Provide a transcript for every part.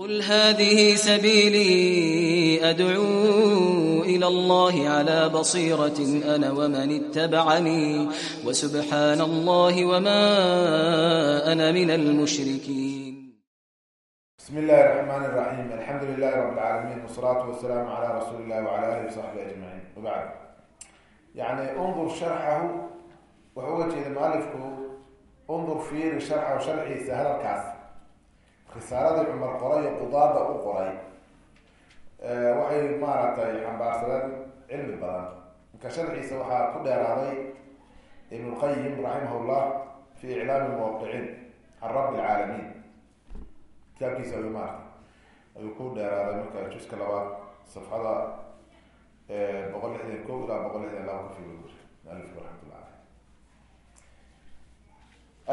قل هذه سبيلي أدعو إلى الله على بصيرة أنا ومن اتبعني وسبحان الله وما أنا من المشركين بسم الله الرحمن الرحيم الحمد لله رب العالمين والصلاة والسلام على رسول الله وعلى آله وصحبه أجمعين وبعد يعني انظر شرحه وهو المؤلف انظر فيه شرحه وشرحه سهل الكعث risaaladii cumar qoray oo qudaada u qoray waxay maaragtay xambaarsadeen cilmi badan. Marka sharxiisa waxaa ku dheeraaday ibn lqayim raximah llah fi iclaami muwaqiciin can rabbi lcaalamiin kitaabkiisa ayuu maarata ayuu ku dheeraaday marka juska labaad safxada boqol lixdan ko ilaa boqol lixdan laba ka fiir alifku raxmatullah aleyh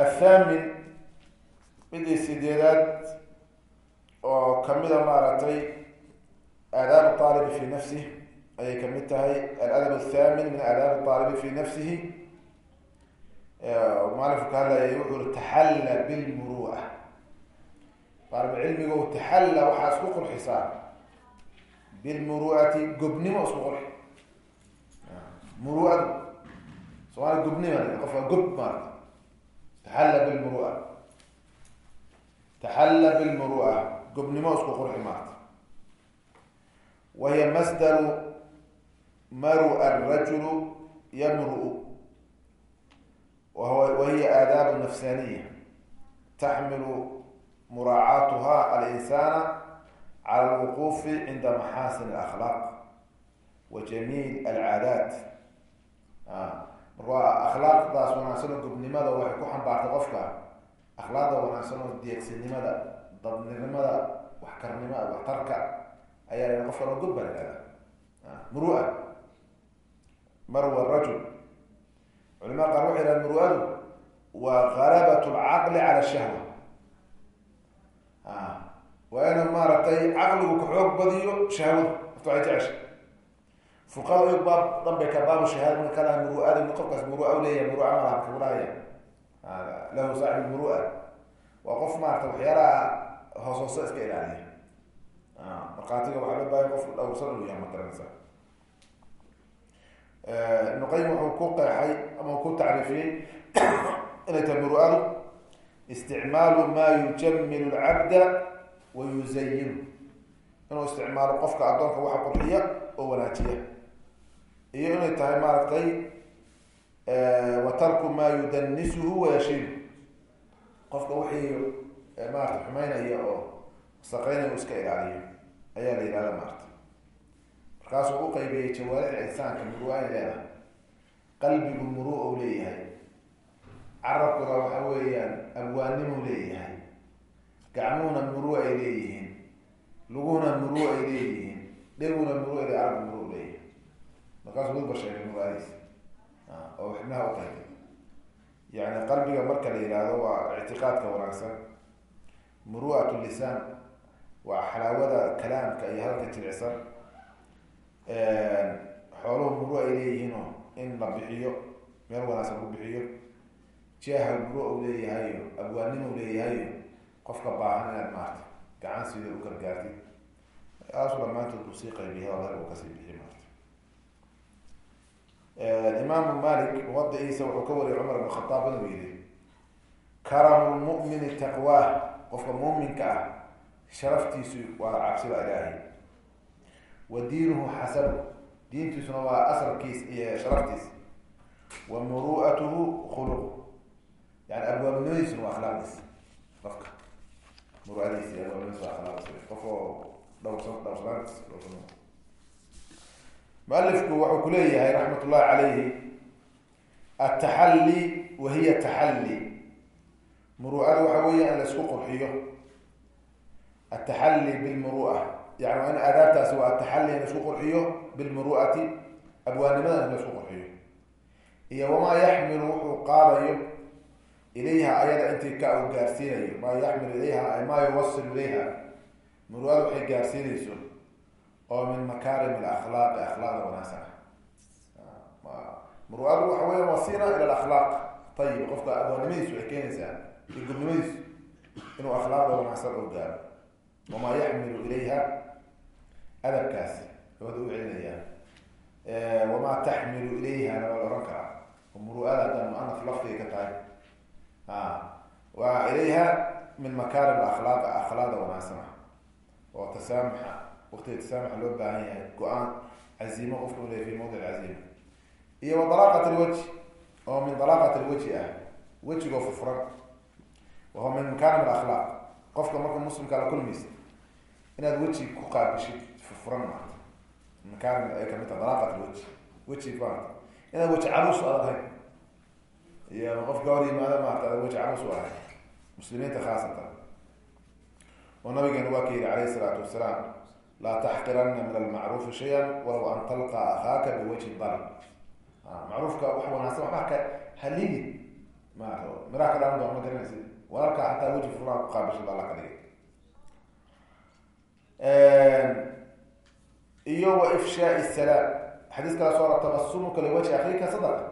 athamin midii sideedaad oo kamida maaragtay aadaab aalibi fi nafsih ayay ka mid tahay. Aladab athamin min aadaab aalibi fi nafsihi. Mualifku ka hadlayay wuxuu uri taxalla bilmurua aalib cilmiga u taxalla waxaa isku qurxisaa. Bilmuruati gobnimo isku qurxi. Muruadu somaali gobnima qofka gob maarata taxalla bilmurua taxalla bilmurua gobnimo isku qurxi maarta wahiya masdaru marua arajulu yamru wahiya aadaabu nafsaniya taxmilu muraacaatuha alinsana cala alwuqufi cinda maxaasin alakhlaaq wa jamiil alcaadaat marka akhlaaqdaas wanaagsano gobnimada waxay ku xambaartay qofka akhlaaqda wanaagsan oo deegsinimada dadnimada waxkarnimada waxtarka ayaa qofka loo god baa ihahda murua marwa rajul. Culamada qaar waxay yhaha muruadu waa galabat lcaqli cala shahwa. Waa inuu maaragtay caqligu ka xoog badiyo shahwada afta waxay jecesha fuqada og baab dambay ka baabu shahaada marka kalaha muruada in qofkaas murua leeyahay murua malaha kaulahaya lahu saaxib murua waa qof maarata waxyaalaha hoos hoose iska ilaaliya. Markhaatiga waxaa loo baahaya qof dhowrsan uu yahay makaranaysa ibnu qayim wuxuu ku qeexay ama ku tacriifiyey inay tahay muru-adu isticmaalu maa yujamilu lcabda wa yuzayinu inuu isticmaalo qofka addoonka waxa qurxiya oo wanaajiya. Iyo inay tahay maaragtay wa tarku maa yudanisuhu wayashiinu qofka wixii maarata xumeynaya oo saqeynaya u iska ilaaliyo ayaa la yihahda maarata markaasuu u qaybiyey jawaarixda insaanka murua ay leedahay qalbigu muru u leeyahay. Carabkuna waxa weeyaan abwaanimu leeyahay. Gacmuhuna muru ay leeyihiin luguhuna muru ay leeyihiin dheguna muru ay arabku muru leeyahay. Markaasuu dudba sheegay muruadiisa oo xibnaha u qaybay yani qalbiga marka la yihahdo waa ictiqaadka wanaagsan. Muru'at lisaan waa xalaawada kalaamka iyo hadalka jilicsan. Xooluhu muru ay leeyihiino in la bixiyo meel wanaagsan lagu bixiyo. Jeeha muru u leeyahayo abwaanimo leeyahayo qofka baahan inaad maarta gacan sida u gargaartid. Aasu dhamaantood buu sii qaybiya hadal uu ka sii bixiy maarta imaamu malik muwadiciisa wuxuu ka wariyay cumar ibn khataab inuu yihi karamu lmu'mini taqwaah qofka muuminka ah sharaftiisu waa cabsida ilaahay. Wa diinuhu xasabu diintiisuna waa asalkiis iyo sharaftiis. Wa muru'atuhu khuluq. Yani abwaabnimadiisuna waa akhlaaqdiis qofka. Muruadiis abwaabnimadiis waa akhlaaqdiis. Qof oo dhowrsan dhowrsanaantiis dhowrsan mualifku wuxuu ku leeyahay raxmat ullahi calayhi ataxalli wa hiya taxalli. Muru'ada waxa weeya in la isku qurxiyo. Ataxalli bilmurua yani waa in aadaabtaasi waa ataxalli in la isku qurxiyo bilmuru'ati abwaanimadan in la isku qurxiyo. Iyo wamaa yaxmilu wuxuu qaadayo ilayha ayada intii ka u gaarsiinayo. Maa yaxmilu ilayha maa yuwasilu ilayha. Muru'ada waxay gaarsiinayso oo min makaarim alakhlaaqi akhlaaqda wanaagsan. Muru'adu waxa weya wasila ila alakhlaaq. Ayib qofka abwaanimadiisu ay keenaysaa iyo gudnimadiisu inuu akhlaaqda wanaagsan oo gaaro. Wamaa yaxmilu ilayha adabkaasi labada u celinayaan wamaa taxmilu ilayhana waa la ohan karaa. Muru'ada hadda muanaf lafdiga ka tahay. Wa ilayha min makaarim akhlaaq akhlaaqda wanaagsan. Oo tasaamuxa waqtiga tasaamuxa loo baahan yahay go'aan caziimo qofka u leeya fi mawdic caziima iyo wa dalaaqat lwajhi oo min dalaaqat lwajhi ah wejigoo furfuran wahuwa min makaarim alakhlaaq qofka marka muslimka la kulmaysa inaad weji ku qaabishid furfuran maarta makaarim ay ka mid taha dalaaqat lwajhi weji maarta inaad weji caruus aad ahayn iyo qofka hor yimaado maarta ad weji caruus u ahay muslimiinta khaasatan oo nabigeena waa ka yihi alayh isalaatu wasalaam laa taxqirana min almacruufi shay-an walow an talqa akhaaka biwajhi dal macruufka wax wanaagsan waxbaa ka haligi maarata miraa ka dhalan doon ma garanaysi walaalkaa xataa weji furaa ku qaabishada alla ka dhigay iyo wa ifshaai salaam xadiis kala soo ara tabasumuka liwajhi akhiika sadaqa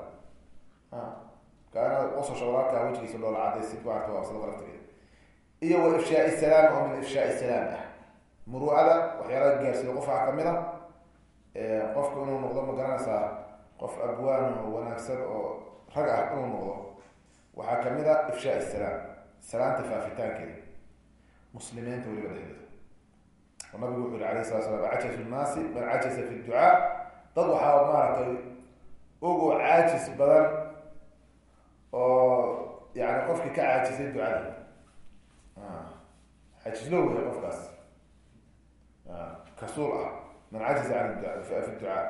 kaana qososha walaalkaa wejigiisa loola cadaysi maarata waa sadaqa laftigeeda iyo wa ifshaai salaam oo min ifshaai salaam ah muru'ada waxyaalaha gaarsiiya qofkaa ka mid a qofku inuu noqdo ma garanaysaa qof abwaan oo wanaagsan oo rag ah inuu noqdo. Waxaa ka mid a ifshaai salaam salaanta faafitaankeeda muslimiinta weliba dhexdeeda oo nabigu wuxuu yihi alayh sala slam cajasu nnaasi man cajasa fi ducaa dad waxaa maaragtay ogo caajis badan oo yani qofkii ka caajisay ducada. Xajislo wey qofkaas kasuul ah man cajiza an fi ducaa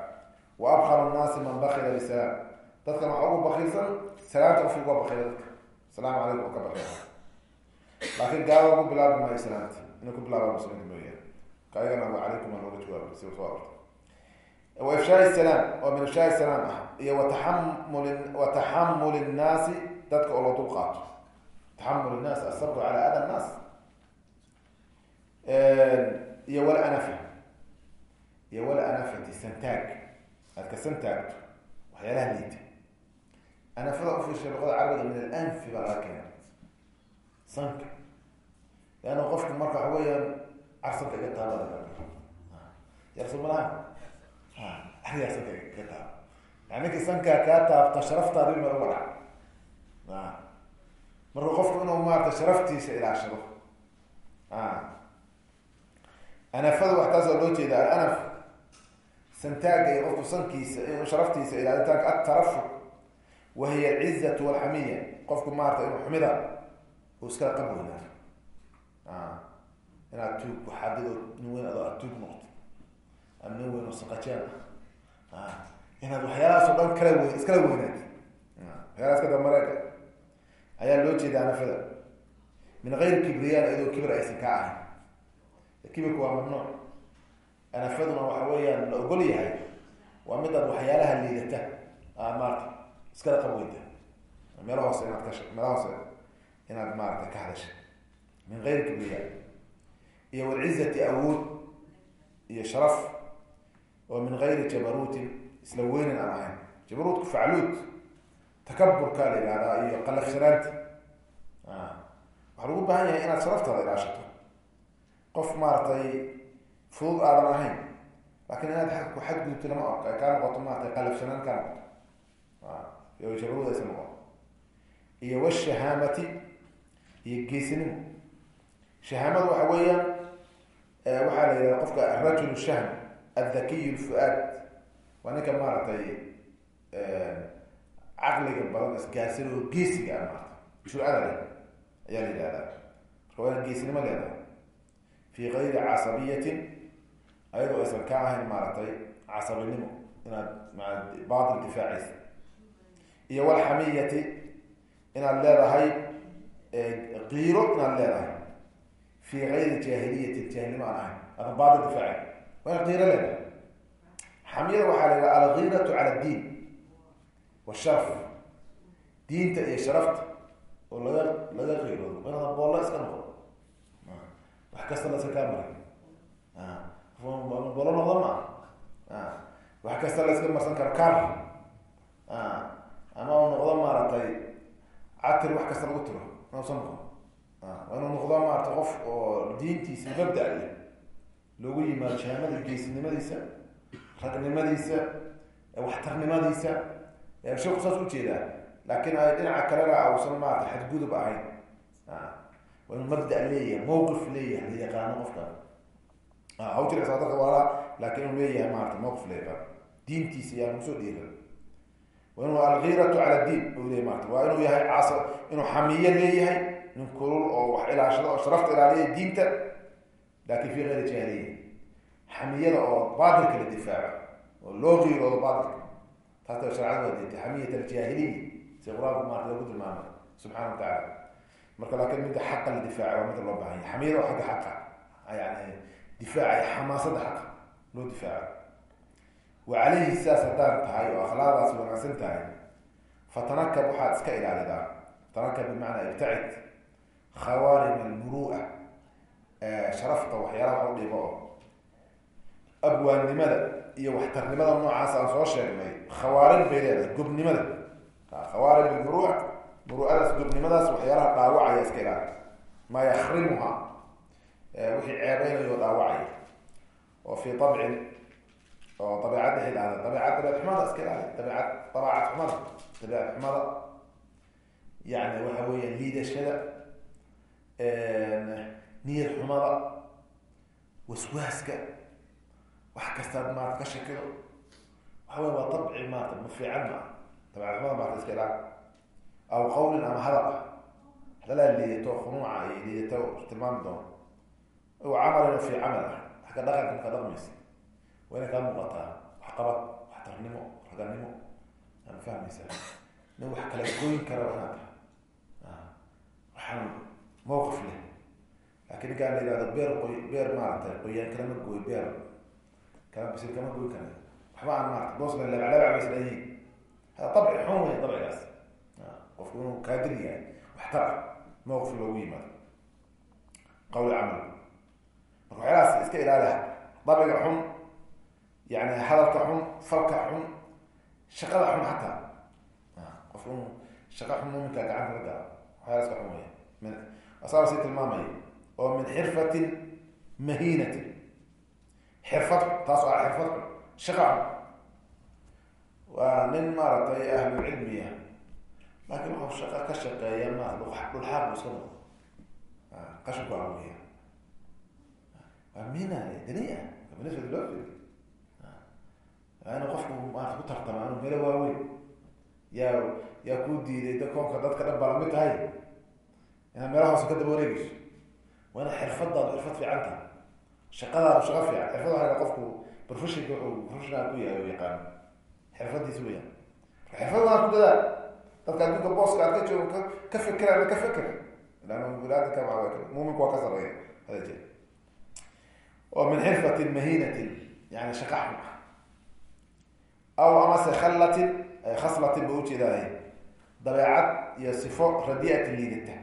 wa abkar nnaasi man bakila bisalaam dadkan waxaa ugu bakiilsan salaamta qofki uga bakila dadka asalaamu calaykum ka bakila laakin gaala ugu bilaabi maayo salaamta inay ku bilaabaa muslimiinta mooyaane kaayagana wa calaykum aa looga jawaaba si soo arta wa ifshaai salaam oo min ifshaai salaam ah iyo wataxamul wataxamul nnaasi dadka oo loo dul qaato taxamul nnaas asabru cala ada nnaas iyo wal anafa iyo wal anafati santaag aad ka santaagto waxyaalaha liita anafada ufiisha luqada carabiga min alanfi baa laga keena sanka. Leanna qofku marka waxa weeyaan carsanka iga taabada yarso malaha sanka iga taaba. Yani ninka sankaa kaa taabta sharaftaadi mar uga dhac marka qofku inuu maarata sharaftiisa ilaashado anafada wax taas oo loo jeeda alanaf santaaga iyo qofku sankiisa sharaftiisa ilaalitaanka atarafu wahiya alcizatu walxamiya qofku maarata inuu xumida uu iskala qab weynaato inaad tuug waxaadid nin weyn adoo aad tuug noqto ama nin weyn oo saqajeen ah. Inaad waxyaalahaas oo dhan kala weyn iskala weynaati waxyaalahaas ka dambareega ayaa loo jeeda anafada min gayri kibriyaan iyadoo kibir aysan ka ahayn. Kibirku waa mamnuuc anafaduna waxa weeyaan la ogol yahay. Waa midaad waxyaalaha liidata aad maarata iskala qabweyda meelo hoose inaad ka meelo hoose inaad maarata ka hadasha min gayri kibriya iyo walcizati awood iyo sharaf oo min gayri jabaruutin isla weynan aan ahayn. Jabaruutku facluud takaburka la yihahdaa iyo qalafsanaanta waxaa lagu baahan yahay inaad sharaftaada ilaashato. Qof maaratay fudud aadan ahayn laakin inaad ku xadgudubto lama kaa noqoto maaratay qalafsanaan kaa noqoto jabaruud aysa noqoto iyo washahaamati iyo geesinimo shahaamadu waxa weeyaan waxaa la yidhaha qofka arajul shahm adhakiy lfu-aad waa ninka maaragtay caqliga badan isgaarsan oo geesiga ah maarata jur-ada leh ayaa la yidhahdaa marka waa geesinimo leedahay fi gayri casabiyatin ayadoo aysan ka ahayn maaragtay casabinimo inaad maa batil difaacaysa iyo walxamiyati inaad leedahay qiiro inaad leedahay. Fi gayri jaahiliyatin jaahilnimo aan ahayn aadan batil difaacay waa inaad qiiro leedahay. Xamiyada waxaa la yidhaha algiiratu cala addiin washaraf diinta iyo sharafta oo laga laga qiiroodo. Waa inaada boolla iska noqdo wax kasta la iska kaa maray bolo noqdo ma ah wax kasta la iska marsan karo kar ama u noqdo maaragtay catir wax kasta lagu tiro. Nausan noqon. Waa inuu noqdo maarata qof oo diintiisa mabda leh loogu yimaado shahaamada geesinimadiisa ragnimadiisa waxtarnimadiisa. Sheeku saas u jeedaa laakiin ay dhinaca kalena ausan maarata xadgudub ahayn. Waa inuu mabda leeyahay mawqif leeyahay yaqaano qofka haw jircsaa dadka walaa laakiin inuu leeyahay maarata mawqif yaqaano diintiisa yaa ku soo dhiira waa inuu algiiratu cala diin u leeyahy maarata waa inuu yahay cas inuu xamiyo leeyahay nin kulul oo wax ilaashada oo sharafta ilaaliya diinta laakin fi gayri jahiliya xamiyada oo baatilka la difaaco oo loo qiiroodo baatilka taas sharecada waa diintay xamiyat aljaahiliya si qur'aanku maarta loogu tilmaamay subxana wa tacaala marka laakiin midda xaqa la difaaca waa midda loo baahan yahy xamiyada oo xagga xaqa yani difaacay xamaasada xaqa loo difaaco wa caleyhi sidaas haddaan tahay oo akhlaaqdaasi wanaagsan tahay fatanakab waxaad iska ilaalidaa tanakab bimacnaa ibtacid khawaarim almurua sharafta waxyaalaha wax u dhibo oo abwaannimada iyo waxtarnimada noocaas aan soo sheegnay khawaarin bay leedahay gobnimada khawaarim almurua muruadaas gobnimadaas waxyaalaha dhaawacaya iska ilaali maa yakrimuha wixii ceebeynayo dhaawacaya oo fii abcin oo dabeecad dhexid ahda dabeecad dabeecad xumada iska ilaali. Dabeecad dabaacad xumada. Dabeecad xumada. Yani waxa weya liidashada niyad xumada waswaaska wax kastaad maarata ka shakido waxa wey waa dabci maarata ma fiican dabeecad xumada maarata iska ilaali. Aw qawlin ama hadal. Hadalaa liidato khunuuca iyo liidato tilmaami doono o camalin fi camal. Ah xagga dhaqanka marka dhaqmaysa. Waa inay kaa muuqataa waxqabad waxtarnimo raganimo aan fahmaysaa nin wax kala goyn kara inaad tahay waxaan mawqif leh. Laakiin ninkaan la yihahdo beer qoy beer maaratay qoyaan kalama gooy beer. Kala bisil kama goyn kara waxba aan maarata boosna labaclabac bay isla yihiin hada dabci xun wey dabcigaas. Qofku inuu kaadir yahay waxtar ah mawqif loogu yimaado. Qawli camal waxyaalahaas iska ilaaliha dabiga xun yani hadalka xun falka xun shaqada xun xataa qof in shaqa xun muminka gacanta la gala waxyaala iska xun weya min asaaba si tilmaamaya oo min xirfatin mahiinatin xirfad taas oo ah xirfad shaqa xun. Waa nin maaragtay ahlulcilmiya laakiin waxu shaqa ka shaqeeya maarata dhulxaaq bu iska noqdo qashinku aweya mina daniya binisba loo firi inu qofku maarata ku tartama anu melo waaweyn yaa yaa ku diiday da koonka dadka dhan baa la mid tahay inaad meela hoose ka daba wareegeyso waa ina xirfadaadu xirfad fiican tahay shaqadaadu shaqa fiican xirfad waa qofku professionka wuxuu professional ku yahay oo yaqaano xirfadiisa weyaan xirfad waa ku dadaal dadka adduunka booska aad ka joogo ka fekerana ka feker ilan binaadinka muminku waa ka sareeya hada jeer oo min xirfatin mahinatin yani shaqa xun ah aw amase khallatin khaslatin ba ujeedaay dabeecad iyo sifo radiatin liidata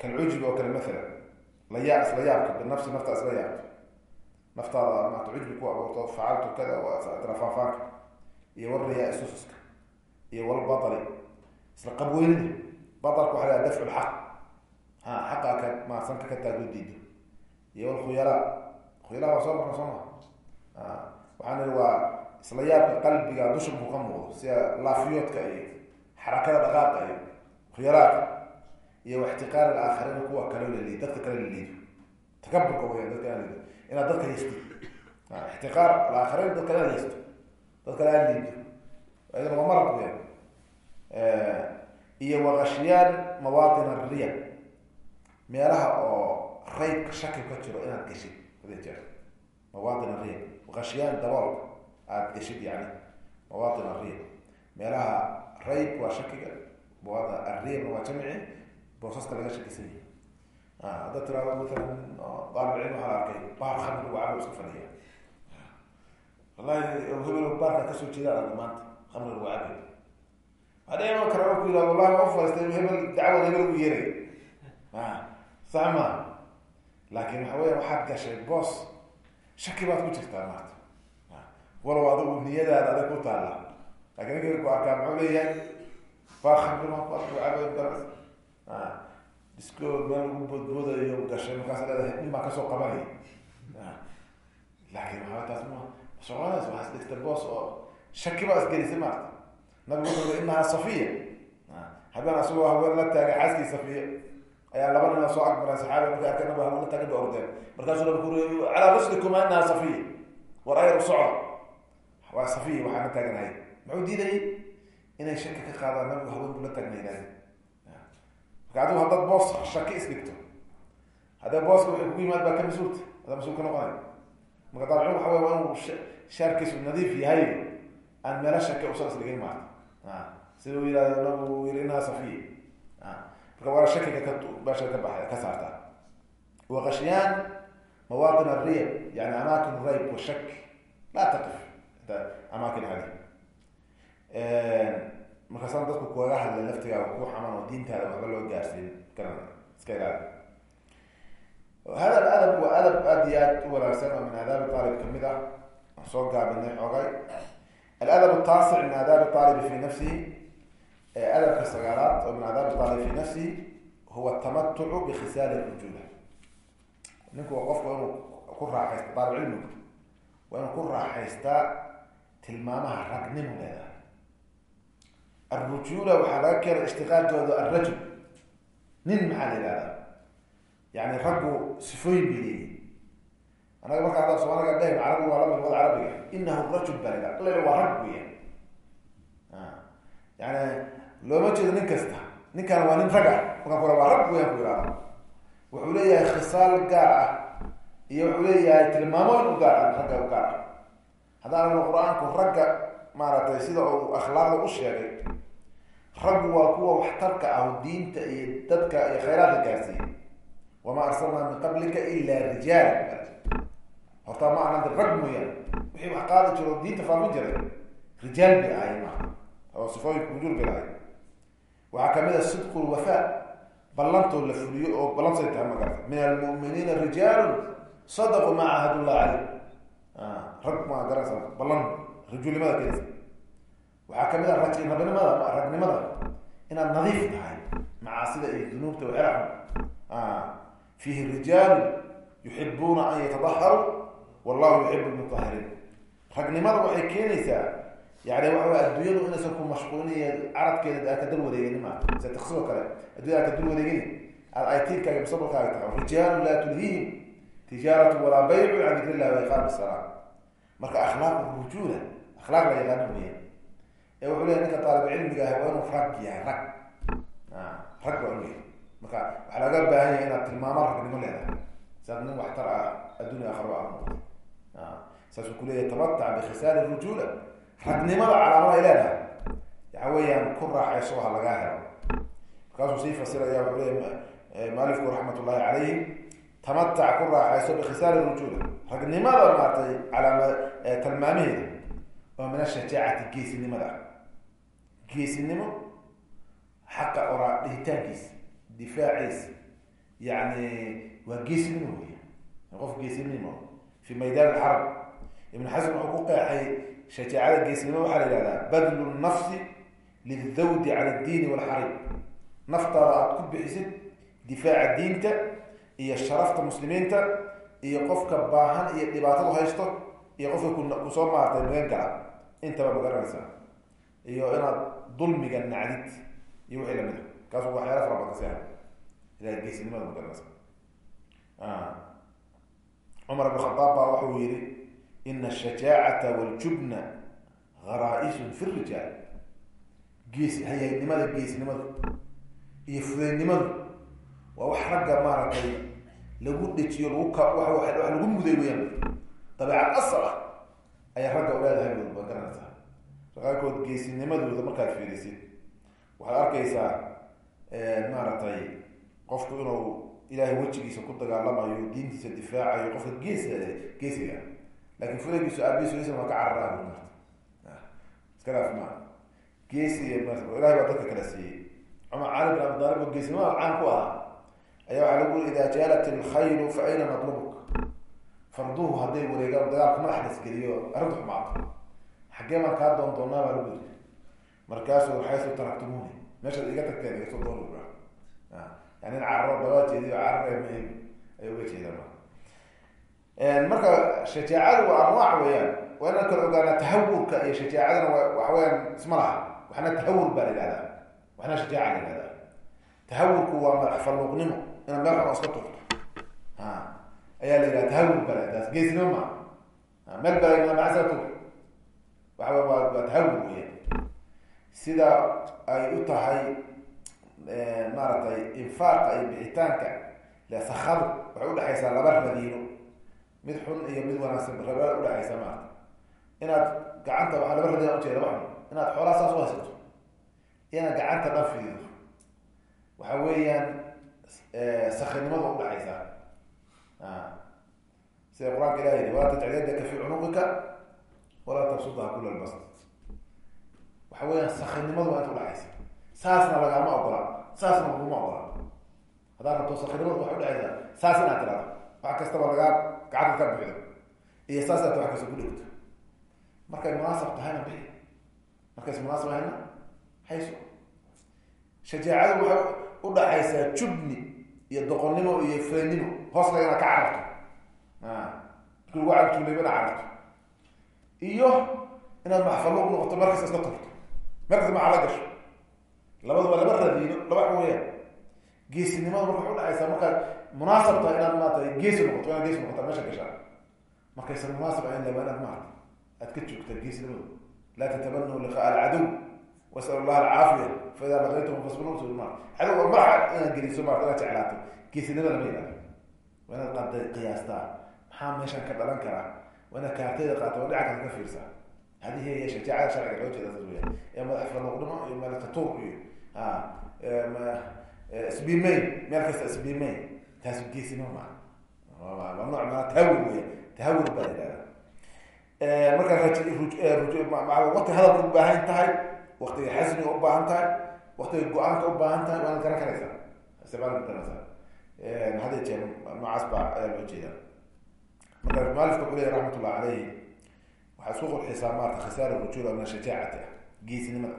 kalcujbi oo kale maalan layaa isla yaabka binafsi naftaa isla yaabto naftaada maata cujbi ku abuurto facaltu kada watrafaafaanka iyo walriyaa isususka iyo walbatali isla qabweynida batalka waxa laha dafcu lxaq ha xaqaa ka maasanka ka taagoo diido iyo walkhuyalaa khuyalaa waa soo marna soo maa waxaan ihi waa isla yaabka qalbiga dushunku ka muuqdo sida laafiyoodka iyo xarakada dhaqaaqa iyo khuyalaadka iyo waxtiqaar alaakhariina kuwa kale laliid dadka kale la liido takaburka weya dadka aan liido inaad dadka haysto. Ixtiqaar alaakhariin dad kale aan haysto dad kale aan liido ayadana waa marad weya iyo waqashyaan mawaatin ariya meelaha oo raybka shaki ka jiro inaad geshid hada jeer mawaatin ariya waqashyaan daboolka aada geshid yani mawaatin ariya meelaha rayb waa shakiga mawaatin ariyana waa jamci boosaska laga shakisan yahay hadda tiraado maalan daalibcilm waxaa arkay baar khamri lagu cabo iska fadhiya wallahi hebel baarka ka soo jeeda aragna maanta khamri lagu cabay hadheema kale marku yihah wallahi waa ufariistay hebel dacwad ugu laakin waxa weya waxaad gashay boos. Shaki baad ku jirtaa maarta walow adigu niyadaada adag ku taalla. Lakin ninka ku arkaa muxuu leeyahay garas iskood meel boodboodayo gashay markaas leedahay nin baa ka soo qabanaya laakin maxaa taas ma soconays waxaa isdhigta boos oo shaki baa isgelisay maarta nabigu wuxuu safiya. Habeen asagoo haween la taagay xaaskii safiya ayaa laba nina soo agmaray saxaabi markay arkay nabiga haween la taagay ba ordeen markaasuu nabigu uri calaa ruslikuma inahaa safiya war ayar u socda waa safiya waxaan la taaganahay muxuu diidayay? Inay shaki ka qaadaan nabigu haween buu la taagna yidhahde marka adigu haddaad boos shaki isdhigto haddee booska waxay kugu yimaad baa ka mas'uulta. Adaa ka noqonay marka daabcin waxa wey waa inuu shaarkiisu nadiif yahay. Aan meelo shake usan isdhigin sida uu yihahdo nabigu yiri inaha safiya marka waa shakiga ka meesha ka baxay ka saarta waqashyaan mawaatin alriyab yani amaakin rayb washak laa taqif amaakin hadi markaasaan dadku kuwaga hadlay laftigaaga ku xaman oo diintaada waxba loo gaarsiin kana iska ilaali hada aladab waa adab aada iyo aad u wanaagsan oo min aadaabi aalib ka mid ah soo gaabinay xoogay aladab taasic min aadaabi aalibi fi nafsihi adabka sagaalaad oo min aadaabi aalib fi nafsihi huwa tamatucu bikhisaali rujula ninku qofku inuu ku raaxaysta aalib cilmigu waa inuu ku raaxaystaa tilmaamaha ragnimo leedahay. Alrujula waxaa laga keena ishtiqaalkooda alrajul nin maxaa la yihahdaa yani raggu sifooyin bay leeyihiin anaga marka hadda soomaliga dhahn carabi waa la mid wada carabiga. Inahu rajul baa la la waa rag weya yani looma jeedo nin kasta. Ninkan waa nin rag ah markaan waa rag weyaan ku ihahda wuxuu leeyahay khisaal gaar ah iyo wuxuu leeyahay tilmaamoyn u gaar ah ragga u gaar ah. Haddaan aragno qur'aanku ragga maaragtay sida uu akhlaaqda u sheegay raggu waa kuwa waxtarka ah diinta iyo dadka iyo khayraadka gaarsiiya wamaa arsalnaa min qablika ila rijaala hortaa ma rag mooyaan wixii wax qaadi jiro diinta faafin jiray rijaal bay ahay maa oo sifooyinka wujuur bay waxaa ka mid a sidqu lwafaa ballantoo la fuliyo oo ballantay tahay magarata min almu'miniina rijaalun sadaqu ma ahadullah caleyh rag maa garanaysa ballan rajulnimada keenaysa waxaa ka mid a raj ragnimada ragnimada inaad nadiif tahay. Macaasida iyo dunuubta waxyaalaha fiihi rijaalu yuxibuuna an yatadaharuu wallahu yuxibu lmutahiriin ragnimada waxay keenaysaa yani waxa adduunyadu inaysan ku mashquuliniy caradkeeda aad ka dal wareegani maa se taksoo kale addunyada aad ka dal wareegini aad aytinkaaga mustaqbalkaaga tahay rijaalu laa tulhiihim tijaaratu walaa baycu can dikr illahi wa iqaami salaa marka akhlaaq rujula akhlaaq la yaqaano weya ee wuxuu leeya ninka taalib cilmiga ah waa inuu rag yahay rag rag waa inu yahay marka waxaa laga baahan yahay inaad tilmaamo ragnimo leedahay saad nin waxtar ah addunya akhra a noqoto saasuu kuleeyahay tamatac bikhisaali rujula ragnimada calaamada ay leedahay waxa weeyaan ku raaxayso ha lagaa helo. Markaasuu sii fasiraya wuxuu leeya maalifku raxmat ullahi calayhi tamatac ku raaxayso bikhisaali rujula ragnimada maartay calaama tilmaamaheeda oo min ashajaacati geesinimada. Geesinimo xaqa oraa dhihitaankiisa difaaciisa yani waa geesinimo wey qof geesinimo fi maydaan alxarb ibn xasan wuxuu ku qeexay shajaacada geesinimo waxaa la yihahdaa badlu nafsi lildawdi cala addiini walxarib. Naftaada aada ku bixisid difaaca diinta iyo sharafta muslimiinta iyo qofka baahan iyo dhibaatadu haysto iyo qofka ku soo maartay magan gala. Intaba ma garanaysaa iyo inaad dulmiga nacdid iyo wixii la mid a kaasu waxyaala fara badan kasi ilahay geesinimada magaranaysa cumar ibn khadaab baa wuxuu yihi ina ashajaacata waljubna gharaa'isun fi rijaal gees hayaynimada geesnimadu iyo fudaynimadu waa wax ragga maaragtay lagu dejiyo lagu ka wa wax lagu muday weyaan dabeecad asal ah ayaa ragga uleedahay ba garanaysaa qaarkood geesinimadooda markaad fiirisid waxaad arkaysaa maaragtay qofku inuu ilaahay wejigiisa ku dagaalamayo diintiisa difaacayo qofka gees geesiga laakiin fudaygiisu aabihiisu ism waa ka cararaha marta iska dhaaf ma geesiga ilahay baa dadka kala siiyey. Cumar cali bin abi talib oo geesinimada caan ku ah. Ayaa waxaa lagu uri ida jaalat ilkhayru fa ayna matlubuk? Farduhu hadday wareegaan dagaalka madax lasgeliyo arrinta xumaato. Xaggee baan kaa doon doonaa baa lagu yiri markaasuu xaysu taraktumuuni meeshaad iga tagteen iga soo dooni yani in cararo daba jeediyo carare muhiim ay uga jeedaan marka shajaacadu waa anwaac weeyaan. Waa inaan kala ogaanaa tahawurka iyo shajaacadana waxa weyaan isma laha. Waxna tahawur baa la yihahdaa waxna shajaaca la yihahdaa tahawurku waa madax falluuqnimo. Meel xun iska turto a ayaa la yidhaha tahawur baa la yihahdaa geesnimo maa meel baa macasa tur waxa wey waa waa tahawur weeyaan. Sida ay u tahay maaragtay infaaqa iyo bixitaanka le sakadu waxay udhexaysaa laba radiino mid xun iyo mid wanaagsan rabaa udhexaysa maarata inaad gacanta waxaa laba radiina ujeeda xun inaad xoolaa saas u haysato inaad gacanta dhan fiido waxa weeyaan sakinimada udhexaysa sida qur'aanka ilah yii walaa tajcal yadaka fi cunuqika walaa tabsudaha kula lbast waxa weeyaan sakinimadu waa inta udhexaysa saasna lagama ogola saasna laguma ogola. Haddaad rabto sakinimadu waxay udhexaysaa saas inaad tirado wax kastaba lagaa gacanta ka bixido iyo saas aad wax kasta ku dhigto markay munaasab tahayna bixi markays munaasab ahayna hayso shajaacadu waxay udhaxaysaa jubni iyo doqonnimo iyo feenimo hoos la inaad ka cararto marki lagu cagtuulay inaad cararto iyo inaad maxfaluuq noqoto markasta iska turto markasta maxaa la gasho labadu waa laba radiino laba xaweyaan geesinimada marka waxay udhexaysaa markaad munaasab tahay inaad maarata geesi noqoto inaad geesi noqota meesha gashaa markaysan munaasab ahayn laba inaad maarata aad ka joogta geesinimadu laa tatabanu liqaa alcadow wasal allah alcaafiya fa idaa laqaytum fasbiruu ma cadow marxa inaad geliso maarata inaad jeclaato geesinimada lama yihahdo waa inaad qada qiyaastaa maxaa meeshan ka dhalan karaa waa inaad kaartayda qaato waa dhinaca kale ka fiirsaa hadihi hiya shajaacada sharciga loo jeeda saas weya ee madax faluuqnimo iyo malaka tuurk iyo a sbimayn meel kasta sbimayn taas geesinimo maa waa nooc maa tahawur weya tahawur baa la yihahda marka waqti hadalka ubaahan tahay waktiga xasniga ubaahan tahay waktiga go'aanka ubaahan tahay waana garan karaysaa istimaal garanaysaa hada jeer noocaas baa ayaa loo jeeda marka mualifka ku leeyahy raxmat ullah caleyhi waxaa isku qurxisaa maarata khasaara rujula min ashajaacati ah geesinimada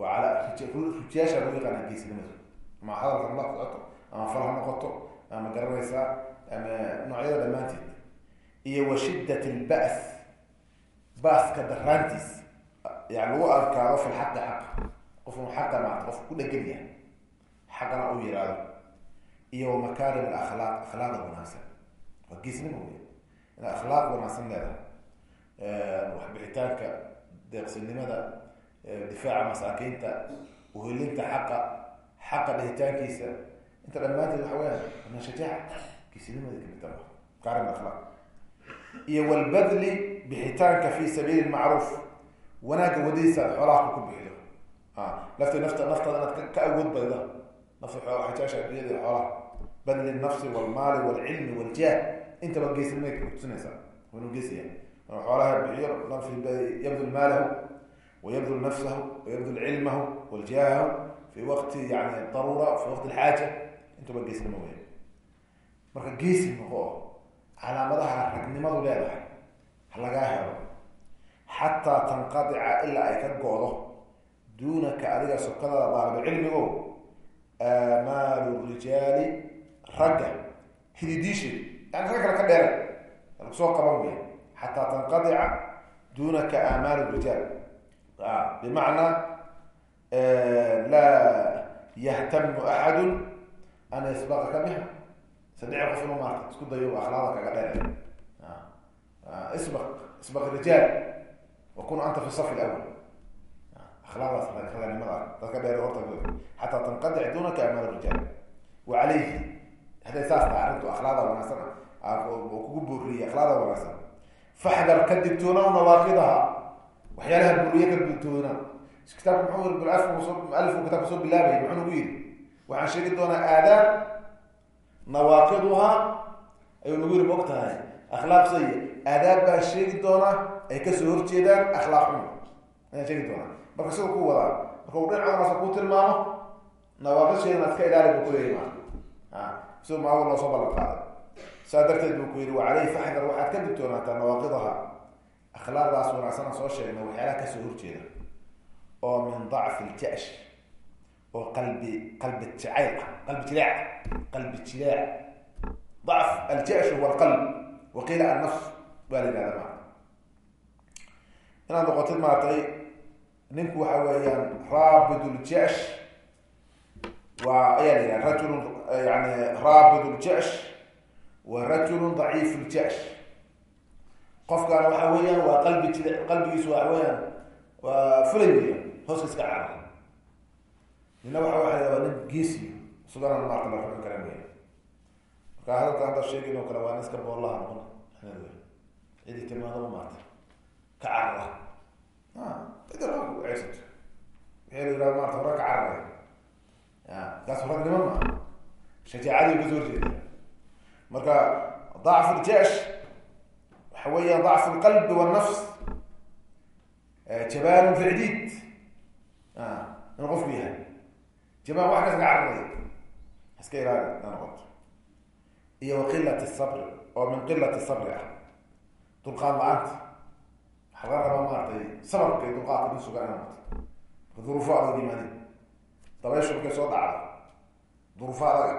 waa ala rujiyaasha lagu yaqaana geesinimada ama hadalka la socoto ama fal ha noqoto ama garanaysaa ama noocyada dhammaanteed. Iyo wa shiddat lbas baaska daraantiis yani lagu adkaado fi lxaqi xaqa qof inu xaqa maarata qof ku dhegan yahay xaqana uu yihahdo iyo wa makaarim alakhlaaq akhlaaqda wanaagsan. Waa geesnimo wey ina akhlaaq wanaagsan leedahay waxbixitaanka deeqsinimada difaaca masaakiinta uhelinta xaqa xaqa dhihitaankiisa inta dhammaanteed waxa weyaan ana shajaaca geesinimada kamidta makaarim alakhlaaq iyo walbadli bixitaanka fi sabiili macruuf. Wanaagga wadadiisa aad xoolaha ku bixido lafti nafta naftaada inaad ka awood badida nafta waxay jecesha addunyada xoolaha. Badli nafsi walmaali walcilmi waljah intaba geesinimay kutusinaysaa waanu geesaya xoolaha bixiyo nafsi yabdul maalahu wayabdul nafsahu wayabdul cilmahu waljahahu fi waqti yani daruura fi waqti alxaaja intaba geesnimo weya marka geesi noqo o calaamadaha ragnimadu leedahay ha lagaa helo. Xataa tanqadica ilaa ay ka go-do duunaka adiga sokadada daalibulcilmigo aamaalu rijaali ragga hididiishe yani rag kale ka dheera ku soo qaban wey xataa tanqadica duunaka aamaalu rijaal. Bimacnaa laa yahtamu axadu an yasbaqaka biha saddex qof isku dayo akhlaaqda kaga dheer. Isbaq isbaq rijaal wakun anta fi safi lawal akhlaaqdaas raganimada dadka dheer xataa tanqadic duunaka amaal rijaal. Wa calayhi hadday saas tahay kugu booriyey akhlaaqda wanaagsan. Ka digtoonaw nawaaqidaha waxyaalaha buriye ka digtoona. Kitaabka muxuu yiri alifku kitaabka soo bilaabay muxuu nagu yiri waxaan sheegi doonaa aadaab nawaaqiduha ayuu nagu yiri maog tahay akhlaaq sayi aadaab baan sheegi doonaa ay ka soo horjeedaan akhlaaq xun ayaan sheegi doonaa. Marka sida ku wadaa. Marka uu dhinacanaasa ku tilmaamo nawaaqisheedana iska ilaali buu kuleeyahy ma sida maawal loo soo ballan qaaday. Saa darteed buu ku yidhi wa caleyhi faxdar waxaad ka digtoonaataa nawaaqidaha akhlaaqdaas wanaagsan soo sheegnay waxyaalaha ka soo horjeeda. Oo min dacfi ljash oo qalbi qalbi jacayl ah qalbi jileec qalbi jileec dacf aljash huwa alqalb waqiila annafs baa la yihahda maarata inaad noqotid maaragtay ninku waxa weeyaan raabid ljash waa ayaa la yihahda rajulun yani raabid ljash wa rajulun daciif ljash qofkan waxa weeyaan waa qalbi nina waxa waa waa nin geesiyo isagana maarta ruxin kara weya marka hadalka hadda sheegin oo kale waa nin iska boolaha noqon. Cidi timaadaba maarta. Ka carara cidda ku ceysato waxay la yihahda maarta hore ka cararaya ya kaas ragnimo maa shajaacadii ka soo horjeeda marka dacfu ljash waxa weeya dacfu lqalbi wاnafs jabaan fi cdiid inuu qofku jabaan wax kaska cararaya iska ilaali a noqoto. Iyo waqilat sabri oo min qilati sabri ah. Dulqaad la'aanta. Waxaa laga rabaa maaragtay sabarka iyo dulqaadka min suga ina noqoto duruufo adag imaani dabayshu markay soo dhacdo duruufo adaga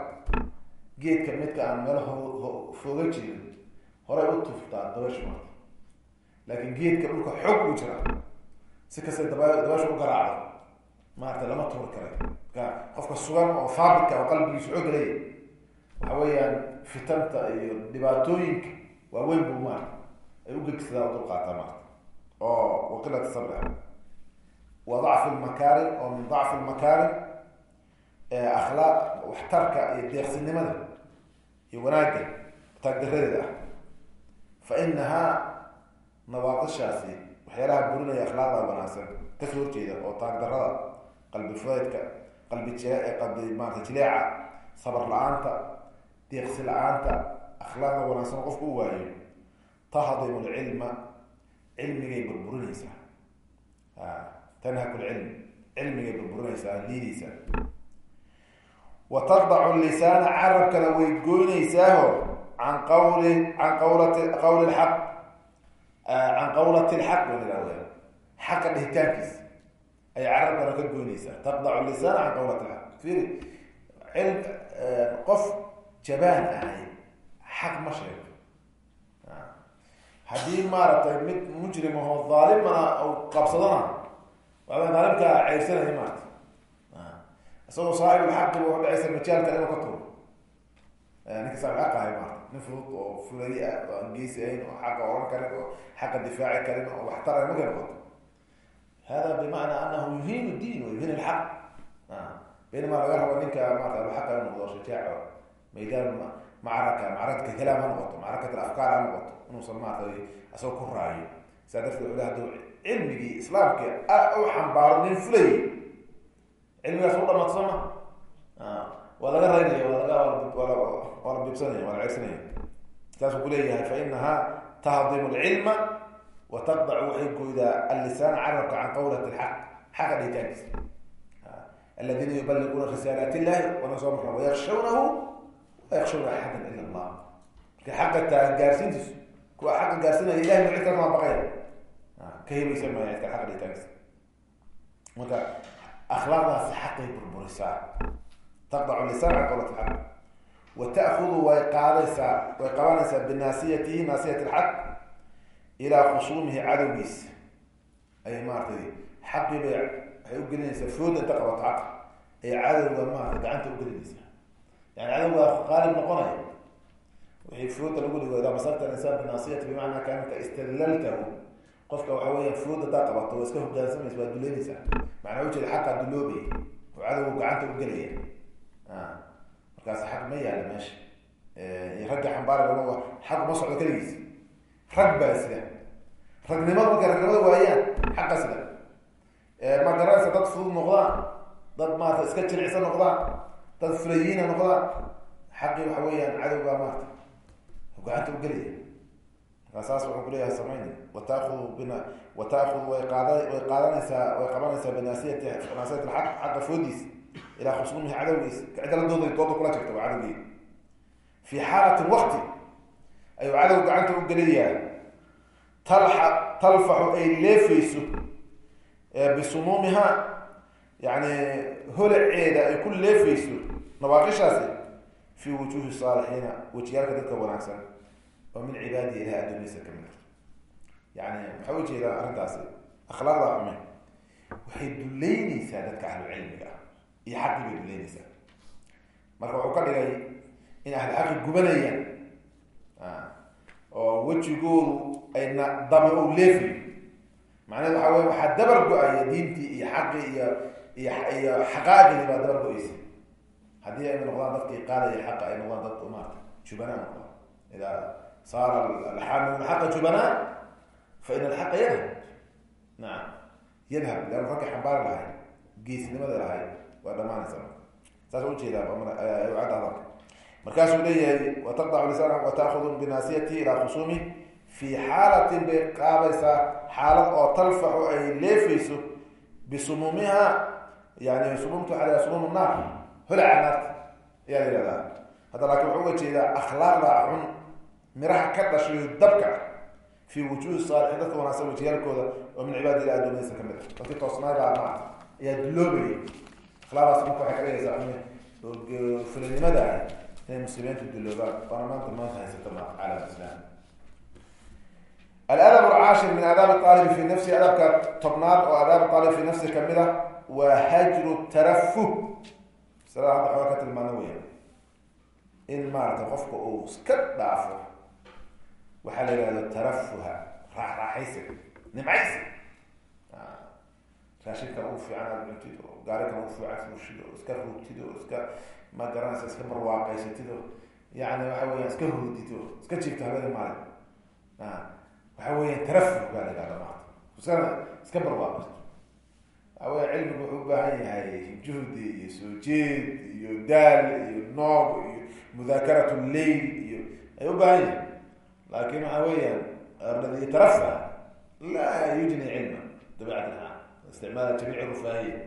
geedka midka aan meel ho jirin horay u tuftaa dabayshu marta laakin geedka dhulka xoog u jira si kastay daba dabayshu u garaacdo maarata lama tuuri karay qofka sugan oo faabitka oo qalbigiisu leeya waxa weeyaan fitanta iyo dhibaatooyinka waaweyn buu maarata ay ugegsadaa u dulqaataa maarata oo waqilati sabri ah wa dacfi lmakaarim oo min dacfi lmakaarim akhlaaq waxtarka iyo deeqsinimada iyo wanaagga taagdaradeeda ah. Fa inahaa nawaaqishaasi waxyaalaha burinaya akhlaaqda wanaagsan ka soo horjeeda oo taagdarada qalbi fudeydka qalbi maarata jileeca sabar la'aanta deeqsi la'aanta akhlaaqda wanaagsan qofku u waayo tahdimu lcilma cilmigay burburinaysaa. Tanhaku lcilm cilmigay burburinaysaa liidaysaa. Wa taqdacu lisaana carabkana way goynaysaaho can qawli can qawlati qawli lxaq can qawlati lxaq walaawya xaqa dhihitaankiisa ayay carabkana ka goynaysaa? Taqdacu lisaan can qawlati lxaq fiiri cil qof jabaan ahay xaq ma sheego. Haddii maaragtay mid mujrim aho dhaalimana u qabsadona waaba dhaalimkaa ceyrsanaya maarata isagoo saaxibulxaqi ba udhacaysa majaalka inuu ka tuuro. Ninka saaxib xaq ahay maarata nin fudud oo fulayi ah oo aan geesi ahayn oo xaqa oran karin oo xaqa difaaci karin oo waxtara markay noqoto hada bimacnaa anahu yuhiinu diin wa yuhiin alxaq baynama laga rabo ninka maarata alxaqa inu noqdo shajaac maydaan macraka macrakadka helaam ha noqoto macrakat alafkaar ha noqoto inuusan maarata isagoo ku raayo saa darteed ula haduu cilmigii islaamki u xambaaro nin fulay cilmigaas u dhamaad soo ma waa laga raynaya waa laga waa la bibsanaya waa la ceyrsanaya saasuu kuleeyahay fa inaha tahdimu lcilma wa taqdacu waxay goydaa allisaan carabka can qawlat lxaq xaqa dhihitaankiisa aladiina yubaliguuna risaalaat illahi wana soo marra wayakshawnahu wayakshawna axadan ila allah marka xaqa taa gaarsiintiisu kuwa xaqa gaarsiinaya ilahi ma cid kala maa baqaya ka hebaysa maya cidka xaqa dhihitaankiisa marka akhlaaqdaasi xaqay burburisaa taqdacu lisaan can qawlat lxaq wa ta'kudu way qaadaysaa way qabanaysaa binaasiyatihi naasiyati lxaq ilaa khusuumihi cadowgiisa. Ayay maaratay xaqii bay waxay ugelinaysaa fooda inta qabato xaqa ay cadowga maarata gacanta ugelinaysaa yani cadowgaa qaalib noqonaya. Wixii fooda lagu dhigo idaa masarta insaan binaasiyati bimacnaa kaanaka istadlaltahu qofka waxa weya fooda hadaa qabato waa iska hogaansamaysa waa duleynaysaa macnaa ujeeda xaqaa duloobaya oo cadowgu gacanta ugelaya markaas xaq ma yaalla meesha. Ragga xambaarga xaq ma socdo keligiis rag baa sida ragnimada markay ragnimada waayaan xaqa sida ma garanaysa dad fudud noqdaan? Dad maarata iska jilicsan noqdaan? Dad fulayiina noqdaan? Xaqii waxa weeyaan cadowgaa maarata gacanta ugelaya markaa saas wuxuu kuleeyahay samayn wataakudu bina wataakudu way qaada way qaadanaysaa way qabanaysaa binaasiyati naasiyat lxaq xaqa foodiis. Ilaa khusuumihi cadowgiis. Cidala dooda dooda kula jirta waa cadowgii. Fi xaalati waqti ayuu cadow gacanta u gelayaa talxa talfaxu ay leefayso bisumuumiha yani holaceeda ay ku leefayso nawaaqishaasi fi wujuhi saalixiina wejiyaalka dadka wanaagsan oo min cibaadihi ilahi addoomiysa ka mid a yani maxaa u jeedaa arrintaasi akhlaaqda xume waxay duleyneysaa dadka ahlucilmiga ah iyo xaqi bay duleyneysaa marka wuxuu ka dhigay in ahlu xaqi gubanayaan oo wejigoodu ayna dabe u leefayo macnaheed waxa wey waxaa dabar go'aya diintii iyo xaqii iyo iyo iyo xaqaaqidii baa dabar go-eysa haddii ay noqdaan dadkii qaadaya xaqa ay noqdaan dad maarata jubanaa noqdaan idaa saara alxaamilu xaqa jubanaa fa ina alxaqa yadhab nacam yadhab lean ragga xambaari lahay geesnimada lahay waa dhamaanaysa saas u jeedaa cadda hadalka markaasuu leeyahay wataqdacu lisaan wataakudu binaasiyatihi ilaa khusumi. Fi xaalatin bay qaabaysaa xaalad oo talfaxu ay leefayso bisumuumiha yani sumumta waxa la sumum naar holaca naarta ayaa la yihahdaa hadda laakin wuxuu uga jeedaa akhlaaqda xun miraha ka dhashayo dabka fi wujuhi saalixiin dadka wanaagsan wajiyaalkooda oo min cibaadi ilah addoomadiisa ka mid a dadkii toosnaybaa maarta ayaa duloobaya akhlaaqdaas marka waxay ka dhigaysaa fulinimada ah inay muslimiintu duloobaan waana maanta maanta haysata caalam islam aladab alcaashir min aadaab aalibi fi nafsi adabka tobnaad oo aadaab aalib fi nafsi ka mid a waa hajru tarafuh masalada hadda xooga ka tilmaana weya in maarata qofka uu iska dhaafo waxaa la yihahdo tarafuha raaxraaxaysiga nimcaysi raashinkan ugu fiican aad cuntid oo gaarikan ugu fiican fuushid oo iska ruugtid oo iska ma garanaysa iska barwaaqaysatid oo yani waxa weya iska hurdid oo iska jiifto habada maalin. Waxa weya tarafuh baa la yihahda maata iskana iska barwaaqaysto waxa weya cilmigu wuxuu ubaahan yahay juhdi iyo soo jeed iyo daal iyo noog iyo mudaakarat lleil iyo ay ubaahan yahay. Laakin waxa weeyaan aladi tarafa laa yujni cilma dabicat ilxaal isticmaal jamiic rufaahiya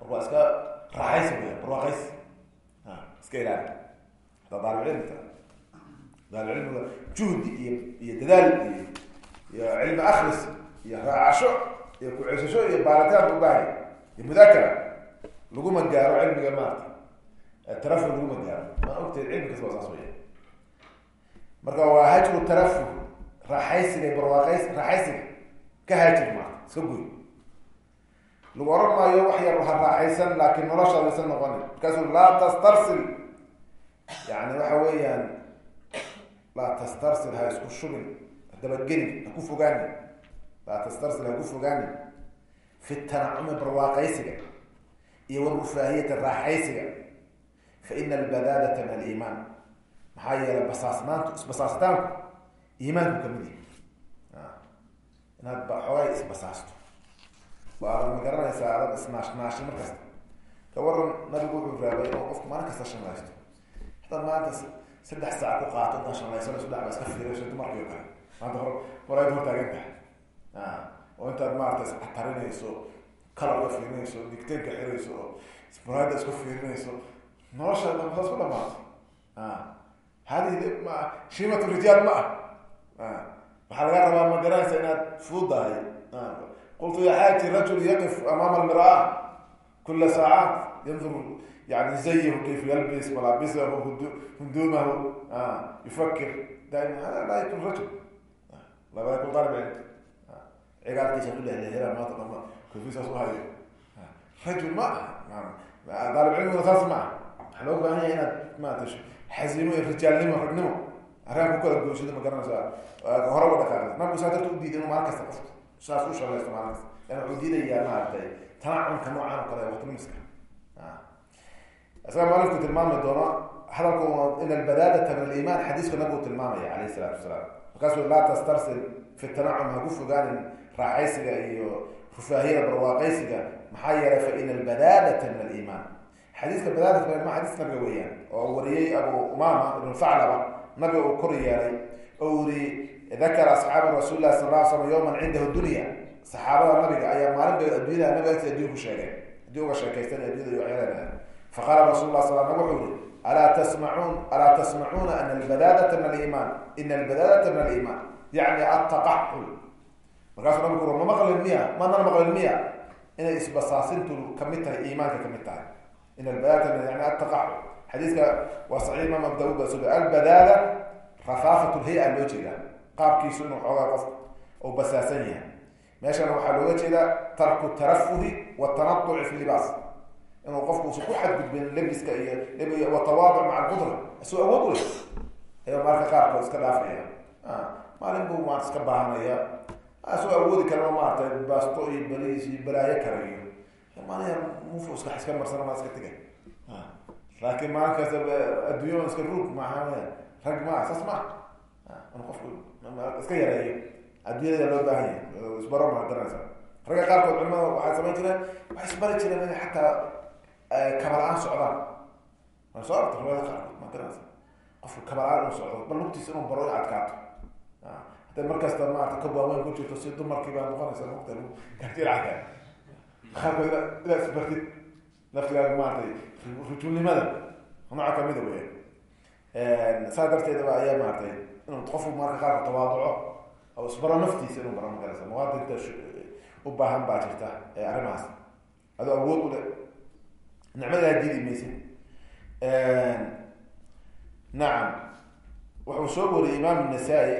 marka waa iska raaxaysi weya barwaaqaysi. Iska ilaali. Hataa daalibcilmika daalibcilmiga juhdi iyo iyo dadaal iyo iyo cilmi akris iyo raacasho iyo ku-ceysasho iyo baaritaan ubaahay iyo mudaakara. Laguma gaaro cilmiga maarata tarafuh laguma gaaro maa ogteed cilmi kasta waa saas weya marka waa hajru tarafuh raaxaysiga barwaaqays raaxaysiga ka haajir maarta iska goy lagu oran maayo wax yar ha raaxaysan laakin nolosha laysan noqonin markaasuu laa tastarsil. Yani waxa weeyaan laa tastarsil ha isku shubin dabagelin ha ku fogaanin. Laa tastarsil ha ku fogaanin. Fi tanacumi barwaaqaysiga iyo warufaahiyata raaxaysiga. Fa ina albadaadata min aliimaan. Maxaa yeelay basaasnaantu isbasaasitaanku iimaanku ka mid yahay. Inaad ba isbasaasto waa ma garanaysaa adag isnaashnaasho mar kasta ka waran nabigu wuxuu raabay maalin kasta shanlaysto hadaad maanta saddex saac ku qaato intaa shanlaysanayso dhac ba iska fiirayso dumarkii kale maanta hor horayd hortaagan oo intaad maarata iscatarinayso kalarka fiirinayso digteenka xirayso oo muraayada isku fiirinayso nolosha saas ku dhamaato hadihi ma shiimat rijaal ma ah waxaa laga rabaa ma garanaysa inaad fuudahay qultu ya xaaji rajul yaqif amaama almira kula saacaat yandur yani zayahu kayfa yalbis malaabisahu hundumahu yufakir hada laa yakun rajul laba yakun alib cilm cigaalkiisa ku lehlehela maanta dhama kofisaas uhayo rajul ma ah daalib cilmiguna saas ma waxaa loo baahan yahay inaad maata xasimo iyo rijaalnimo ragnimo araan ku kala gooshida ma garanaysaa hore uga dhaqaaqi nabigu saa darta u diiday inu maalin kasta qofka saas u shalaysto maalin kasta. Lan wuxuu diidayaa maaragtay tanacunka noocan oo kale waqtinimiska isaga maalinku tilmaami doono hadalku in albadaadata min aliiman xadiiska nabigu tilmaamaya calayhi salaatu wasalaam markaasuu laa tastarsil fi tanacum ha ku fogaanin raaxaysiga iyo rufaahiyada barwaaqaysiga. Maxaa yeelay fa ina albadaadata min aliiman xadiiska badaadata min aliman xadiis nabiga weeyaan oo wariyey abu umama ibn faclaba nabiga uu kor yeelay oo uri dakara asxaabu rasuuli lah sal la slam yawman cindahu dunya. Saxaabada nabiga ayaa maalin bay addunyada nabiga agti addunya ku sheegeen addunya uga sheekaystan addunyada iyo waxyaalaha faqala rasul lah sal nabig wuxuu yihi alaa tasmacuun alaa tasmacuuna ana albadaadata min aliman ina albadaadata min aliman yacni altaqaxul markaasuu nabigu uri ma maqlin miya? Maadnana maqlin miya? Inay isbasaasintu ka mid tahay iimaanka ka mid tahay. In albadaada yani ataqacu xadiiska waa saxiix imaam abu daud baa soo albadaada rafaafat lhay-a loo jeedaa. Qaabkiisu inuu xoogaa qofka u basaasan yahay. Meeshana waxaa looga jeedaa tarku tarafuhi watanaduci fi libaas. Inuu qofku usa ku xadgudbin lebiska iyo watawaaduc maca alqudra. Isuu awood leh ayaa marka qaarkood iska dhaafaya maalin buu maarta iska baahanaya asoo awoodi karama maarata baasto iyo baliis iyo balaayo kale iyo. Maalin mufo iska marsana maa iska laakiin maalin kasta adduunya iska ruug maaha rag maa saas maa in qofku iska yareeyo adduunyada loo baahan yahay isbaro maa garanaysa ragga qaarkood culimada waxay samayn jireen waxay isbari jireen inay xataa kabala-aan socdaan waa soo arta riwaayada qaarkood ma garanaysa qofku kabala-aan inu socdo bal lugtiisa inuu baro adkaato hadday markasta maarata ka waaweyn ku jirto si dumarkii baa noqonaysa kajircaka qaarkood inaad isbartid laftigaaga maaratay rujulnimada nooca kamida wey saa darteedaba ayaa maaratay inuu qofku marka qaarka tawaaduco oo isbaro naftiisa inuu baro magaraysa muwaadinta u baahan baa jirta arrimahaas. Adoo awood u le nicmadaa diidi maysa nacam wuxuu soo wariyey imaam nasaa-i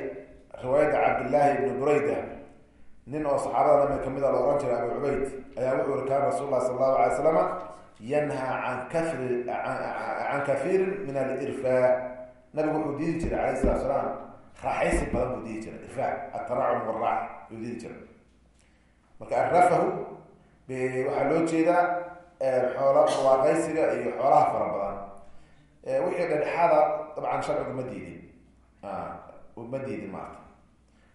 riwaayadda cabdillaahi ibni burayda. Nin oo saxaabada nabiga ka mid a la ohan jiray abu cubayd ayaa wuxuu uri kaana rasul lah allahu alay slama yanhaa can kahiirin min alirfaa nabigu wuxuu diidi jiray alayh salatu salaam. Raaxaysi badan buu diidi jiray irfaa atanacum waraax buu diidi jiray. Marka arafahu waxaa loo jeedaa xoola waaqaysiga iyo xoolaha fara badan. Wixii dhedhexaada dabcan sharcigu ma diidin. Ma diidin maarta.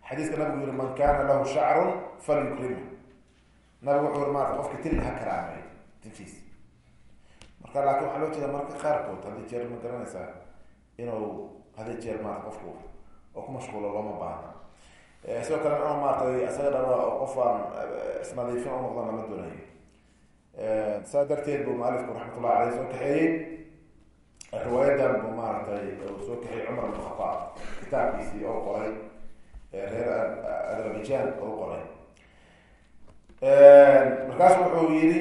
Xadiiska nabigu yihi man kana lahu shacrun falyukrimu. Nabigu wuxuu yiri maarta qofka marka laakin waxaa loo jeeda marka qaarkood haddii jeer ma garanaysaa inuu haddii jeer maarta qofku oo ku mashquulo looma baahna. Sidoo kale inuu maaratay isaga dhaba qof aan isnadiifin u noqdan lama doonayo. Saa darteed buu mualifku raxmatullahi aleyh soo kaxeeyey. Riwaayadan buu maaratay soo kaxeeyey cumar bn khataab kitaabkiisii oo qoray reer adrabijan oo qoray. Markaasu wuxuu yihi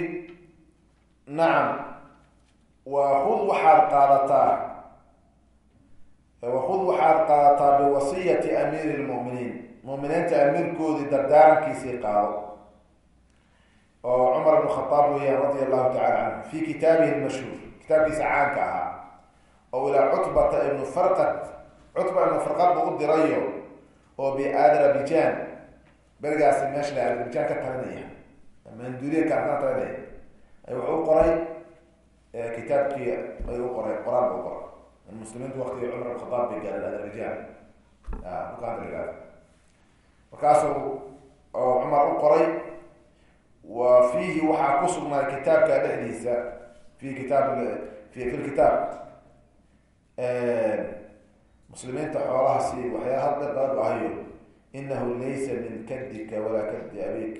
nacam wakud waxaad qaadataa wakud waxaad qaadataa biwasiyati amiiri lmuminiin muminiinta amiirkoodii dardaarankiisii qaado. Oo cumar bn khataab weeyaan radia allahu tacala canhu fi kitaabihi lmashhuur kitaabkiisa caanka ahaa oo ilaa cutbata ibnu farqad cutba ibnu farqad buu u dirayo oo biadrabijan berigaasi meesha la adrabijan ka talinaya. Manduuriya kaartan talinaya. Ay wuxuu qoray kitaabkii ay u qoray qoraal ba u qoray. Muslimiintu waktigii cumar bn khataab bay gaareen adrabijan ukaanrigaas markaasuu oo cumar u qoray wa fiihi waxaa ku sugnaa kitaabka dhexdiisa fi kitaab fi fi muslimiinta xoolahaasi waxyaa hadda baadu ahayo inahu laysa min kadika walaa kadi abik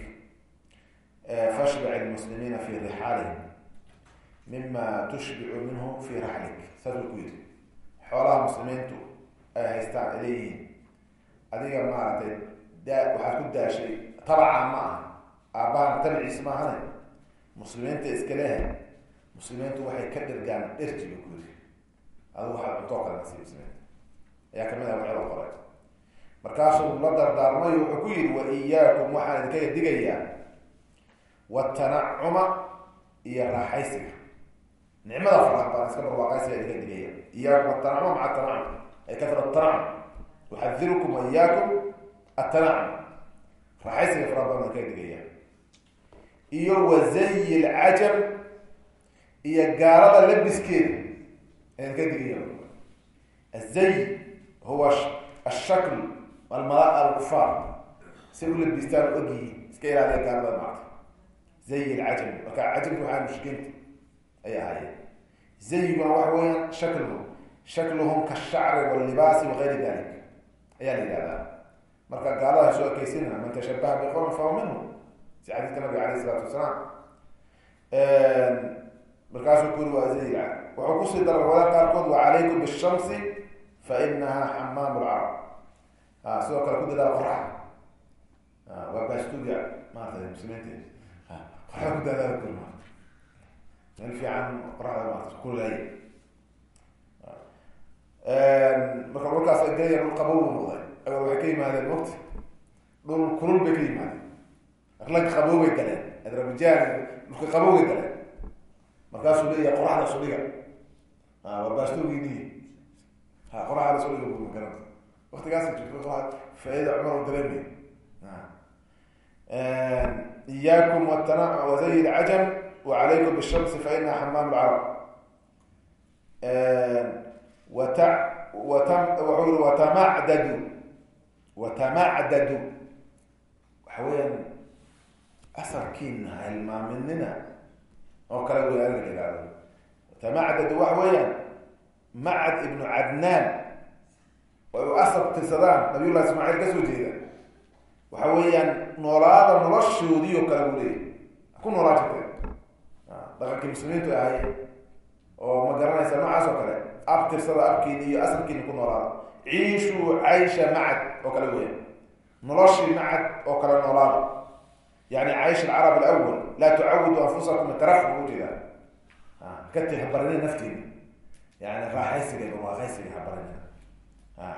fashbic lmuslimiina fi rixaalihim mima tushbicu minhu fi raxlik saasuu ku yidhi xoolaha muslimiintu ay haystaan ay leeyihiin adiga maaragtay da waxaad ku daashay tabaca ma aha aabbahan tabciis maahane muslimiinta iska leehay muslimiintu waxay ka dhirgaan dherjiga ku yiri adigu waxaad cuntoo kale nasiib muslimiinta ayaa ka mid ah waxay la qoray markaasuu la dardaarmay wuxuu ku yidhi wa iyaakum waxaan idinkaga digayaa watanacuma iyo raaxaysiga nicmada faraha baan iska barwaaqaysiga idinka digaya iyaakum atanacuma maca atanacum ay kasra tanacum uxadirukum wa iyaakum atanacum raaxaysiga faraha baan idinkaga digaya iyo wazayi lcajab iyo gaalada labiskeeda ayaan ka digaya azay huwa ashakl almala alkufaar say u labistaan o ogyihiin iska ilaaliya gaalada maarta zay lcajab marka cajabka waxaa mushkiinta ay ahaayeen zayiguna waxa weyaan shakluhum shakluhum kashacri wallibaasi wagayri dalik ayaa la yihahdaa marka gaalada soo ekeysinana man tashabaha biqowmin fahuwa minhum si xadiiska nabiga alayh isalaatu wasalaam. Markaasuu ku uri waa zayga wuxuu ku sii dara riwaaya qaarkood wa calaykum bishamsi fa inaha xamaam lcarab sidoo kale ku dadaala qoraxda waa bastuga maarata muslimiinta. Qoraxda ku daadaada kul meel fiican qoraxda maarta kulay marka dhulkaas ay galaya dhul qabow noqday awal waxay ka yimaadeen mugti dhul kulul bay ka yimaadeen aklag qabow bay galeen adrabijaan dhulka qabow bay galeen markaasuu leeyahay qoraxda sudhiga waa baastoogiinihi ha qoraxda sudhiga bu garanta waktigaas faaida cumar u dareemay iyaakum watana wazay lcajam wacalaykum bishamsi fainaha xamaam lcarab wata wata wuxuu yiri watamacdadu watamacdadu waxa weeyaan asarkiina hilmaaminina oo kale wey ariga la ihahdo watamacdadu waxa weeyaan macad ibnu cadnaan oo u asar tirsadaan nabiyullahi ismaaciil ka soo jeeda waxa weeyaan noolaada noloshoodii oo kale buu noolaa jirteen dhaqankii muslimiintu ahay oo ma garanaysa noocaas oo kale ab tirsada abkiini iyo asarkiina ku noolaada ciishuu caysha macad oo kale weeyaan. Noloshii macad oo kale noolaada yani caysh alcarab alawal laa tucawidu anfusakum tarafu ujeeda kati habaranina naftiina yani raaxaysiga barwaaqaysiga habaranina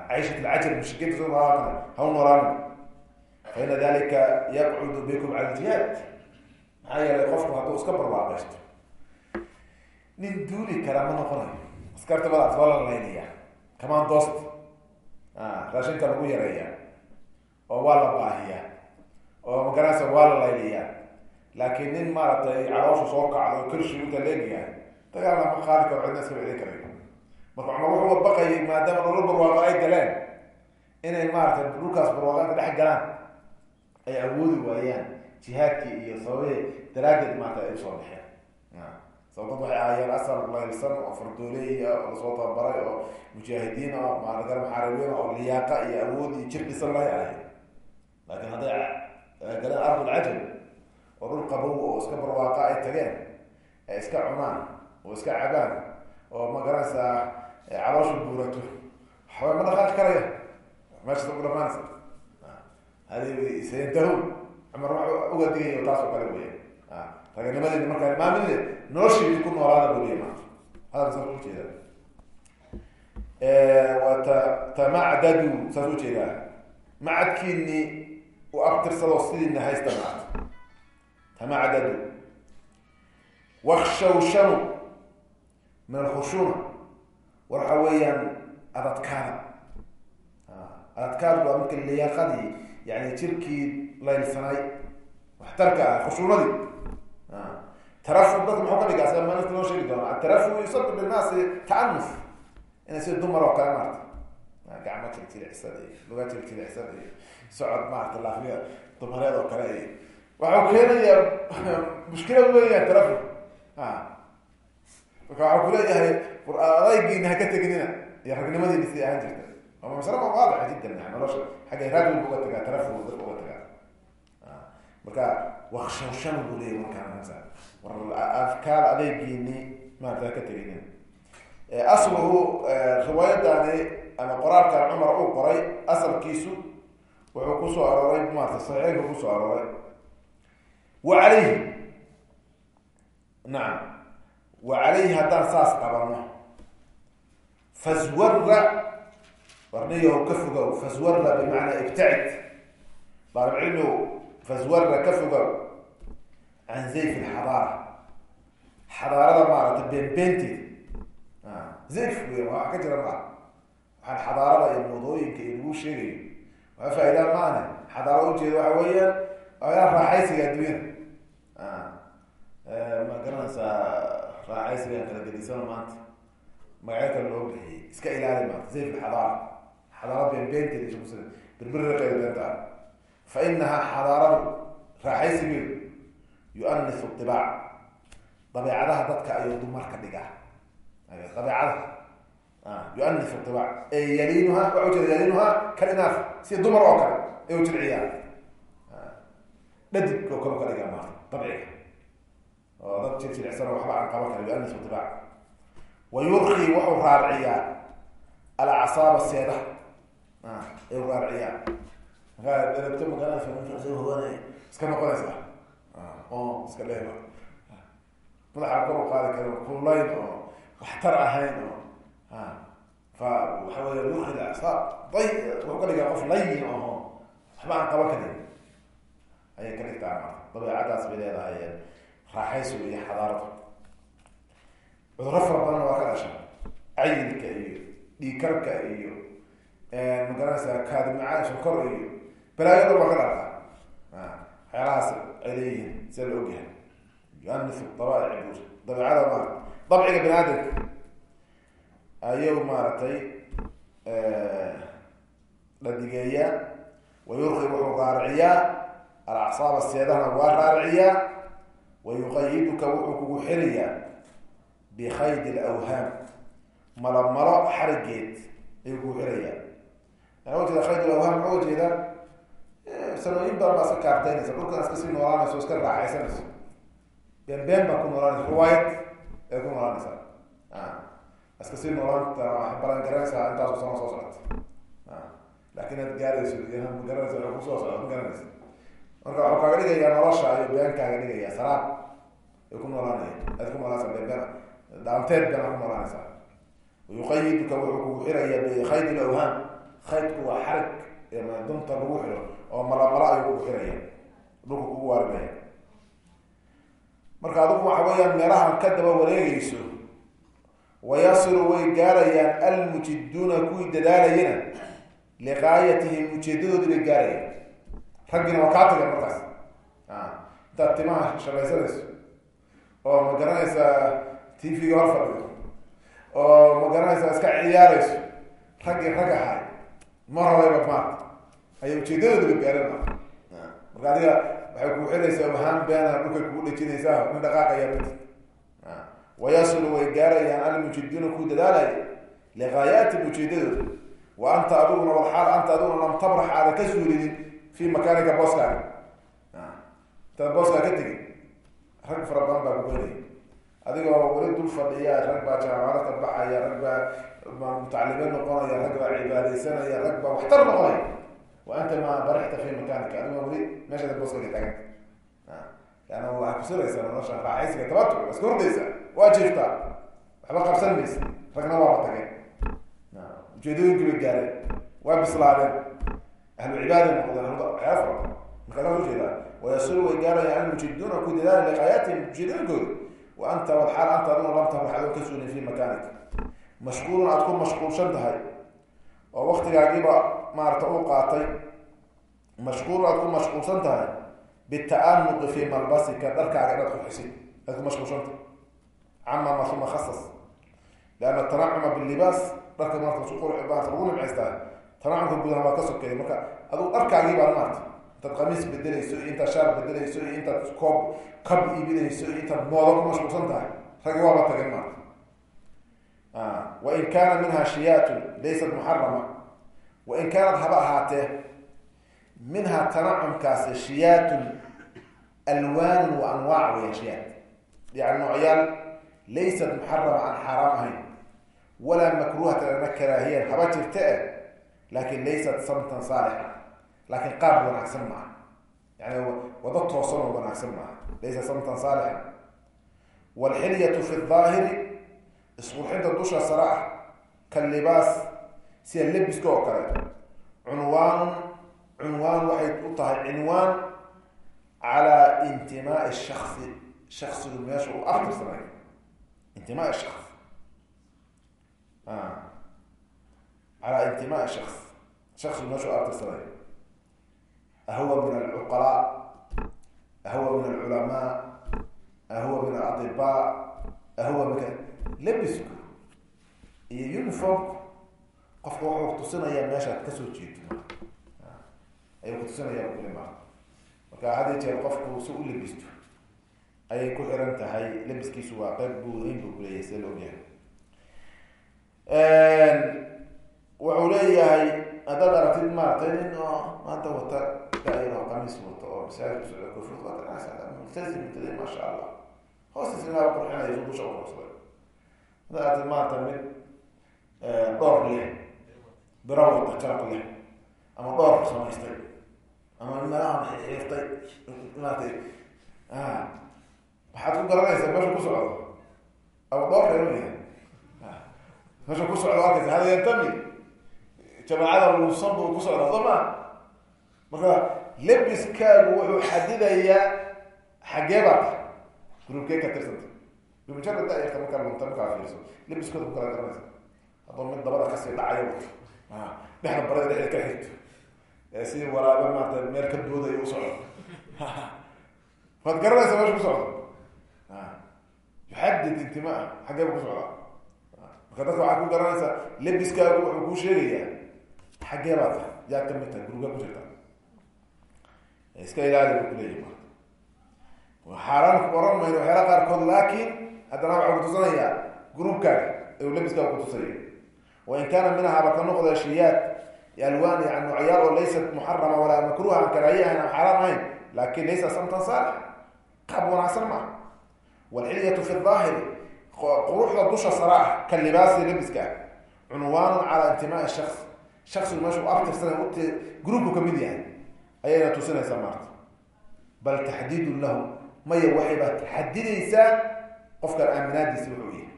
cayshat alcajal mushikida soo noolaa kale haw noolaanin. Faina dalika yaqcudu bikum cala ljihaad maxaa yeelay qofku hadduu iska barwaaqaysto nin duuli kara ma noqonayo. Askarta badaas waa la laynaya kamaan doost raashinka lagu yareeya. Oo waa la baahiyaa. Oo magaraysa waa la layliyaa laakiin nin maaragtay caloosha soo kacdo kirshi inta leegyahay dagaalna ma qaadi karo cidna iska bicin karayo marka cumar wuxuu baqayay maadaama dhulal barwaaqo ay galeen inay maaragtay dhulkaas barwaaqaanka dhex galaan. Ay awoodi waayaan jihaadkii iyo sababihii daraaddeed maarata ay u soo baxeen sababtad waxay ahaayeen asal laylsan oo fardooley ah oo la soo tababaray oo mujaahidiin oo maaragara muxaaribiin oo liyaaqa iyo awood iyo jir dhisan lahay ahayd laakiin hadday galeen ardul cajab oo dhul qabow oo iska barwaaqa ay tageen ay iska cunaan oo iska cabaan oo ma garanaysaa caloosha buurato. Waxba ma dhaqaaqi karaya. Meeshasa ku dhamaanaysa hadi sayantahown cumar wax uga digayo taas kale weya raganimadeedi markaa maamile noloshiidi ku noolaada buliya maanta hadalka saas ujeeda wata tamacdadu saas u jeedaa macadkiini u abtirsado sidiina haysta maata tamacdadu wakshawshanu min alkhushuna waxa weeyaan adadkaada adadkaadu waa marka liyaaqadii yani jirkii laylsanay waxtarka ah khushuunadii tarafu dadka muxuu ka dhigaa sida maalinta loo sheegi doona atarafu yusabu linaasi taanuf inay sida dumar oo kale maarta gacmo jirjiricsan iyo luga jirjiricsan iyo socod maarata laafiya dumareed oo kale iyo waxau keenayaa mushkilad weeyaan tarafu marka waxau kuleeyahay adaygiina haka teginina iyo ragnimadiina sidii ahaan jirta ama masala ma waadaxa jiddan nolosha xagga raagil bu uga tagaa tarafu dadka uga tagaa marka wakshawshan buu leeyay markaa war afkaar adeegiini maarata haka teginin asluhu riwaayadani ama qoraalkan cumar uu qoray asalkiisu wuxuu ku soo arooray maarata saxiixku ku soo arooray. Wa calayhi. Nacam wa calayhi haddaan saas qabano faswara warniyaho ka fogow faswara bimacnaa ibtacid. Daalib faswara ka fogow can zayf alxadaara xadaarada maarata beenbeenteed zayf wey waa ka jira maa waxaan xadaarada iyo moodooyinka iyo lagu sheegayo waa faa-idaa maane xadaarada ujeeda waxa weeyaan waa raaxaysiga adduunyada ma garanaysaa raaxaysiga kala gedisana maanta magacyo kale loo bixiyey iska ilaali maanta zayf alxadaara xadaarada beenbeenteed iskusi birbirriqeeda beenta ah fa inahaa xadaaradu raaxaysigeedu yuanisu ibaac dabeecadaha dadka ayuu dumar ka dhigaa dabeecada yuanisu ibaac e yaliinuha waxa ujeeda yaliinuha kalinaaf sida dumar oo kale ayuu jilciyaa dhadig oo kale ka dhigaa maarta dabciga oo dad jir jilicsan waxba aan qaban kara yuanisu ibaac wa yurki wuxuu raarciyaa alacsaaba seedaha ayuu raarciyaa markaa dherabto magaala hogaanay iska noqonaysa oo iska dheer madaxa kor u qaadi karo kuulayn oo waxtar ahayn oo fa waxa wey yurid acsaab day wuxuu ka dhigaa qof layin aho waxba aan qaban karin ayay ka dhigtaa dabeecadaas bay leedahay raaxaysiga iyo xadaarada cuduro fara badanna waa ka dhasha cayilka iyo dhiikarka iyo magaranaysa kaadimacaan sokor iyo balaayada waa ka dhalta waxyaalahaas ay leeyihiin sida la ogyahay yuanisu dabaic bur dabeecada ma dabciga bani aadamka ayuu maaragtay dhadigeeyaa wayurki wuxuu raariciyaa alacsaaba seedahana waa raariciyaa wayuqayiduka wuxuu kugu xirayaa bikayd lawhaam malomalo xarigeed ayuu kugu xirayaa yaa ujeeda kayd lawhaam maxaa ujeeda sanooyin badan baa iska kaarteynaysa dhulkan iska sii noolaanayso iska raaxaysanayso been been baa ku noolaanaysa ruwaayad ee ku noolaanaysa iska sii noolaanta balan garanaysaa intaasu sama soo socota laakin aad gaarayso magaranaysa ku soo socda ma garanaysa marka waxuu kaaga dhigayaa nolosha ayuu been kaaga dhigaya salaad ay ku noolaanaya aad ku noolaanaysa been been dhaanteed ku noolaanaysaa yuqayiduka wuxuu kugu xiraya bikayd lawhaam kaydku waa xarig dunta lagu xiro oo malamala ayuu kugu xiraya dhulka kugu waarinaya marka adigu waxa weeyaan meelahan ka daba wareegayso wayasilu way gaarayaan almujiduuna kuwii dadaalayana liqaayatihim ujeedadoodii bay gaarayaan. Raggina waa kaa tageen markaas intaad timaha shalaysanayso oo ma garanaysaa t v-ga hor fadhido oo ma garanaysaa iska ciyaarayso raggii rag ahay mar horeyba maarta ayay ujeedadooda gaareen marka. Adiga waxay kugu xiraysaa wahaan beena dhulkay kugu dhejinaysaa nin dhaqaaqayaa mati wayasulu way gaarayaan almujiduuna ku dadaalaya liqaayaatihim ujeedadooda wa anta adiguna walxaal anta adiguna lam tabrax aada ka suulinin fi makaanika booskaaga intaad booskaa ka tegin rag fara badan baa kugoynaya adigoo weli dul fadhiya rag baa jaamacado ka baxaya rag baa mutacalimiin noqonaya rag baa cibaadeysanaya rag baa waxtar noqonaya wa anta ma barixta fi makaanika adigoo weli meeshaada booskaga taaganta leanna waxaa kusuraysaa nolosha raaxaysiga tabatu waa iska hordaysaa waa jiiftaa waxba qabsan maysa ragna waaba tageen ujeedooyinkii bay gaareen waa bislaadeen ahlu cibaada noqdeen waxyaala fara markaasaa u jeedaa wayasulu way gaarayaan almujiduuna ku dadaala liqaayaatihim ujeedooyinkooda wa anta walxaal anta aduna lam tabrax adoo ka suulin fi makaanika mashquulun aada ku mashquulshan tahay oo waktigaagiiba maarata u qaatay mashquulun aada ku mashquulsan tahay bita'anuqi fi malbasika dharkaaga inaad ku xisid aad ku mashquulsanta cama makhasas lianna tanacuma bilibaas dharka maarta maanta lagu nimcaystaa tanacumka gudaha waa ka sokeeya marka aduu dharkaagii baa maarta intaad qamiis bedelayso iyo intaad shaar bedelayso iyo intaad koob kab iibinayso iyo intaad moodo ku mashquulsan tahay. Ragi waaba tageen maarta wain kaana minha shiyaatun laysat muxarama wain kaanad haba ahaatee minha tanacumkaasi shiyaatun alwaanun wa anwaac weya shiyaat yani noocyaal laysat muxarama aan xaaraam ahayn walaa makruhatan ana karaahiyan haba jirta eh laakin laysat samtan saalixa laakin qaab wanaagsan maaha yani wado toosan oo wanaagsan maaha laysa samtan saalixa waalxilyatu fi daahiri isqurxinta dusha sare ah kalibaas sida lebiska oo kale. Cunwaanun cunwaan waxay u tahay cinwaan calaa intimaai shaksi shaksigu meesha uu aftirsanay intimaa shaks calaa intimaai shaks shaksigu meesha u aftirsanay ahuwa min alcuqalaa ahuwa min alculamaa ahuwa min aladibaa ahuwa min lebisku iyo uniform qofka wuxuu tusinayaa meeshaad ka soo jeedo ayuu kutusinayaa kuli maa marka had jeer qofku si u lebisto ayay ku xiran tahay lebiskiisu waa qeyb buudayn buu kuleeyahay sida la ogyahay. Wuxuu leeyahay haddaad aragtid maaragtay nin oo maanta wata daayar oo qamiis wato oo masaajid kusocda koofid wata maasha allah. Hoostiis inaa qurxinayo dusha uqoslay haddaad aragtid maarata mid dhoor leh bira wata jaraq leh ama dhoor samaystay ama meelahan xiirtay maaragtay waxaad ku garanaysaa meesha ku socdo ama dhowr reer yahay meesha ku socdo arkaysa hada yantami jamaacada luusan buu ku socdaa soo maa marka lebiskaagu wuxuu xadidayaa xaggee baa tahay gruubkee ka tirsanta bimujarad dayarta markaa lunta markaa fiirso lebiskooda ku kala garanaysa. Haddoo mid dabada ka sii dhacayo dhexda barada dhexda ka xigto. Si waraaba maarata meel ka doodayo u socdo. Waad garanaysa meesha ku socdo? Yuxadid intimaa xaggeeba ku socdaa? Marka dadka waxaad ku garanaysaa lebiskaagu wuxuu kuu sheegayaa xaggee baa tahay yaad ka mid tahay gurugee ku jirta. Iska ilaali bu kuleeyahi marka xaaraan ku oran mayno waxyaala qaarkood laakin haddana waxaa kutusanayaa gruubkaaga ayuu lebiskaaga kutusaya wain kaana minhaa baka noqda shiyaad alwaan yani noocyaal oo laysat muxarama walaa makruha aan karaahiyahan aan xaaraan ahayn laakiin laysa samtan saalix qaab wanaagsan ma ah walxilyatu fi daahiri quruxda dusha sara ah ka libaasi lebiska ah calaa intimaai shaks shaksigu meesha u aftirsan ut gruubku ka mid yahay ayayna tusinaysaa maarta. Bal taxdiidun lahu maya waxayba xadidaysaa qofkan aaminaadiisi wuxuu yahay.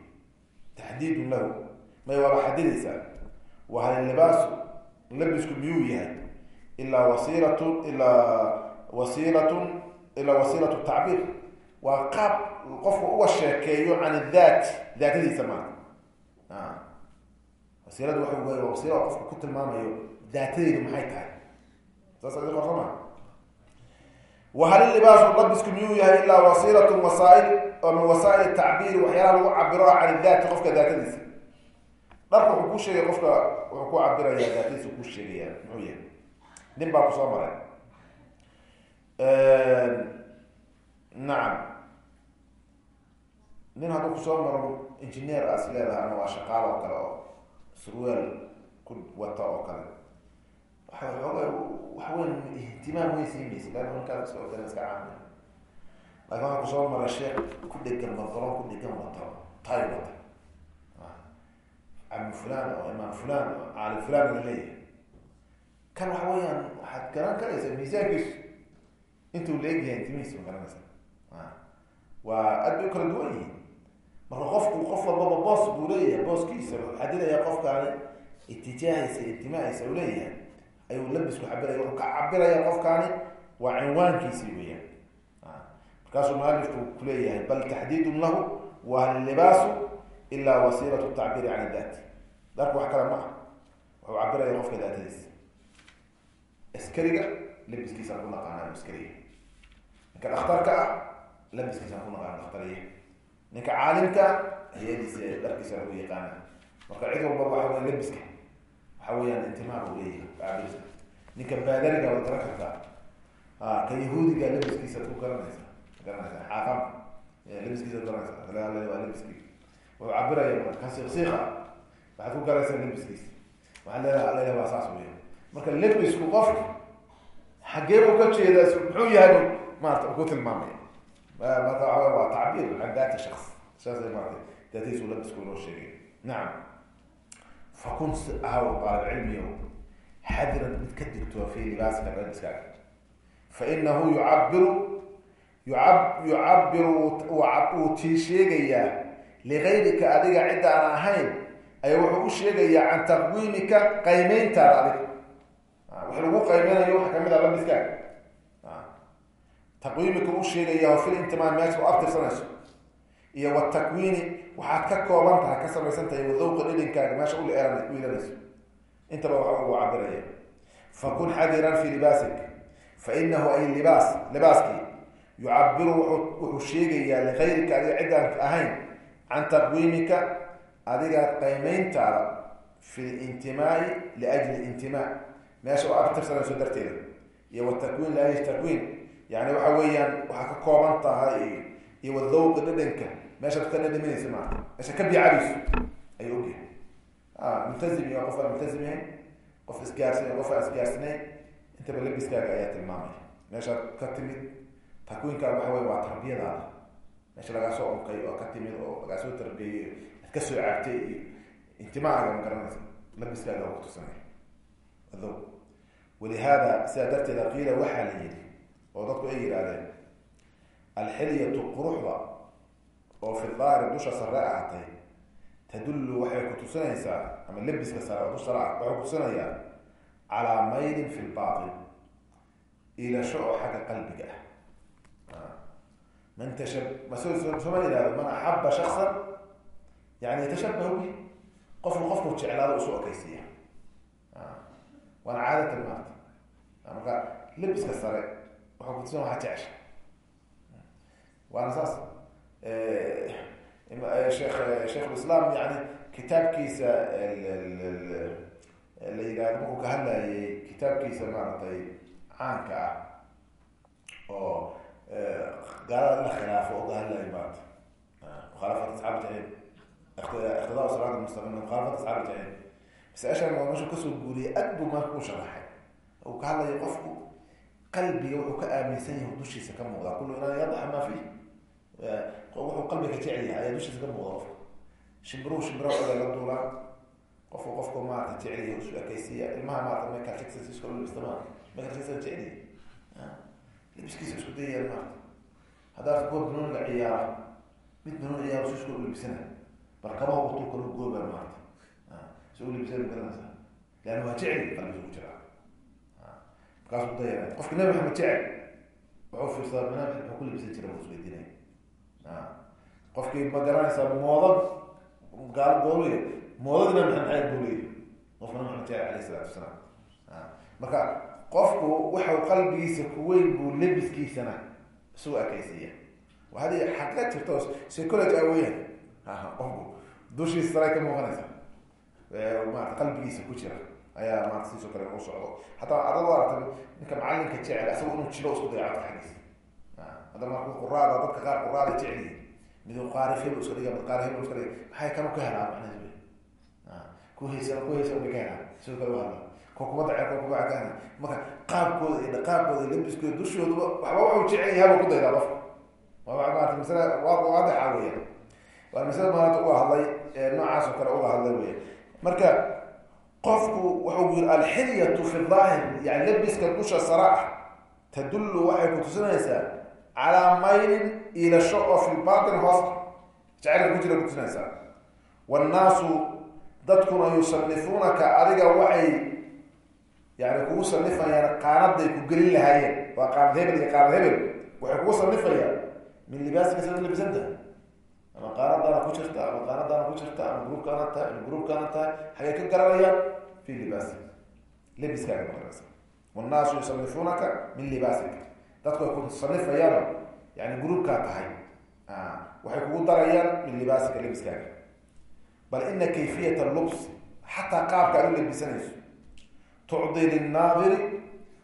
Taxdiidun lahu. Maya waaba xadidaysaa. Wahal libaasu. Labisku miyuu yahay? Ilaa wasiilatun ilaa wasiilatun ilaa wasiilatu tacbiir. Waa qaab qofka uga sheekeeyo can daat daatadiisa maarta wasiiladu waxa wey waa wasiila qofka ku tilmaamayo daatadeydu maxay tahay? Saas qorsama wahal libaasu labisku miyuu yahay? Ilaa wasiilatun wasaail oo min wasaa'il tacbiiri waxyaalaha lagu cabiro can daati qofka daatadiisa. Dharka wuxuu kuu sheegay qofka wuxuu ku cabirayaa daatadiisa kuu sheegaya muxuu yahay? Nin baa ku soo maray. Nacam nin hadduu ku soo maro engineer as leedahay ama waa shaqaal oo kale oo surweel ku wata oo kale. Waa xooga waxweyn ihtimaam weyn siimaysa lan ninkaas iska odan iska caamil laakin waxaa ku soo mara sheekh ku dhegan badalon ku dhegan wato tay wata cabdi fulan oo imaam fulan oo caalim fulan la leeyahay kan waxa weeyaan waxaad garan karaysaa miisaankiisu intuu leegyahay intimihiisa ma garanaysa waa aad bay kala duwan yihiin marka qofku qof walbaba boos buu leeyahay booskiisa xadidaya qofkaani itijaahaysa intimaaiisa u leeyahay ayuu labisku cabiraya wuxuu ka cabiraya qofkaani waa cinwaankiisii weyaan markaasuu mualifku kuleeyahay bal taxdiidun lahu wahal libaasu ilaa wasiilatu tacbiiri can daati. Darku wax kale ma ah wuxuu cabiraya qofka daatadiisa. Askariga labiskiisaan ku naqaana askariya ninka dhakhtarka ah labiskiisaan ku naqaana dakhtariya ninka caalimka hay'adiisa dharkiisa lagu yaqaana marka cid walbaba waxa weya labiska waxa weeyaan intimaa u leeyahay ninka baadariga waad garan kartaa. A ka yahuudiga labiskiisaad ku garanaysa garanaysa xaaqam labiskiisaad garanaysa waa labiski wuxuu cabiraya marka siksiika waxaad ku garanaysaa labiskiisa waxaa leedaha leedaha waa saas weya marka labisku qofka xaggee buu ka jeedaa muxuu yahay maarata ku tilmaamaya. Marka waa waa tacbiir can daati shaks saas maarata daatiisu labisku loo sheegay. Nacam fakun ahaw aalibcilmiyo xadiran mid ka digtoo fi libaaska labiskaaga fainahu yucabiru yuab yucabiru wuu tii sheegayaa ligayrika adiga cid aan ahayn ayaa wuxuu u sheegayaa can taqwiimika qaymeyntaada adiga. Wax lagu qaymeynayo waxa ka mid a labiskaaga taqwiimika u sheegaya fil intimaa meesha u aftirsanayso. Iyo watakwiini waxaad ka kooban tahay ka samaysan tahay wadawqa dhilinkaaga meesha u ilanayso intaba waxa ugu cabiraya fakun xadiran fi libaasik fainahu ay libaas libaaskii yucabiru wuxuu sheegayaa ligayrika adiga ciddaan ahayn can taqwiimika adiga qaymeyntaada fi lintimaai liajli intimaa. Meesha u aftirsanayso darteeda. Iyo watakwiin liajli takwiin yani waxa weeyaan waxaa ka kooban tahay iyo wadawqa dhadhanka. Meeshaad ka dhadhaminaysa maata meesha ka biicabayso ayuu ogyahay multazim iyo qof aan multazim yahay qof isgaarsin qof aan isgaarsinayn intaba labiskaaga ayaa tilmaamaya. Meeshaad ka timid takwiinkaaga waxa wey waa tarbiyadaada meesha lagaa soo unkay oo ka timid oo lagaa soo tarbeeyey ad ka soo caabtay iyo intimaaga ma garanaysa labiskaaga waa kutusanaya adaw walihaada sidaa darteeda qiila waxaa la yidhi oo dadku ay yidhaahdeen alxilyatu quruxda oo fi dusha sare ahatay tadullu waxay kutusinaysaa ama lebiska sare oo dusha sare ah waxay kutusinayaa calaa maylin fi lbatin iilasho oo xagga qalbiga ah man tasha masoma yihahdo man axaba shaksan yani yatashabahu bi qofku qofku jeclaado u soo okeysiiya waana caadatan maarta marka lebiska sare waxaa kutusin waxaa jecesha waana saas sheekh sheikhulislaam yani kitaabkiisa la yihahdo markuu ka hadlayay kitaabkiisa maaragtay caanka ah oo gaalada la khilaafo oo ka hadlayay maarata mukhaalafat asxaab jahil iqtidaa siraat mustaqim mukhaalafat asxaab jahil mas'ashan waa meeshu ka soo guuriyay aad buu marka u sharaxay uu ka hadlayo qofku qalbiga wuxuu ka aaminsan yahay dushiisa ka muuqda kullu inaan yadaxa maa fi wuxuu qalbiga jecel yahay ayaa dushiisa ka muuqda qofka shimbiruhu shimbira oga la duulaa qofku qofku maarata jecel yahay usu ekaysiiya ilmaha maarata michael jackson si iskala labistama michael jackson jecel yahay labiskiisa isku dayaya maarata haddaad kuwa banooniga ciyaara mid banooni ciyaara si iskula labisana bal kabaha utulka lagu gooba maarata si u labisana garanaysa leanna waa jecel qalbiga ku jiraa markaasuu dayana. Qofka nabi maxamed jecel wuxuu fiirsadaa manaam muxuu ku labisan jira buu isweydiinaya qofkii ma garanaysaa moodad gaalo gooluy moodadina maxamed maxayd buu leeyahy qofka nabi maxamed jecel alayh isalaatu wasalaam marka qofku waxau qalbigiisa ku weyn buu lebiskiisana isugu ekaysiiya hadi xaqa jirta oo psychology a weyan qofku dushiisa saray ka muuqanaysa. Maarata qalbigiisa ku jira. Ayaa maarata siisoo kale u socdo. Hataa adad aragta ninka macalinka jecel isaga inuu jilo isku dayaco xaggiisa hadda marka quraada dadka qaar quraada jeceliyi mid qaari hebel iska dhiga mid qaari iska dhiga maxay kanu ka helaan? Macnaheedu kuhaysa kuhaysa bay ka helaan. Sidoo kale u hadla kokubadda ceer kokuba ka helaan marka qaabkooda iyo dhaqaabkooda iyo labiskooda dushooduba waxba waxuu jecel yahay buu ku daydaa qofka. Marka qofku wuxuu yiri alxilyatu fi daahir labiska dusha sare ah tadullu waxay kutusinaysaa calaa maylin iilasho oo fi lbatin hoos. Jacelka ku jira dadkuna yusanifuunaka adiga waxay yani kugu sanifayaan qaanaday ku gelin lahaayeen. Waa qaanad hebel iyo qaanad hebel. Waxay kugu sanifayaan min libaasika sida labisanta ama qaanadaana ku jirta ama qaanadaana ku jirta ama gruubkaana tahay ama gruubkaana tahay xagay ka garanayaan fi libaasi lebiskaaga maqanaysa wannaasu yusanifuunaka min libaasika. Dadku ay kusanifayaan yani gruubkaa tahay. Waxay kugu darayaan min libaasika lebiskaaga bal ina kayfiyat lubs xataa qaabka aad u lebisanayso tucdi linaadiri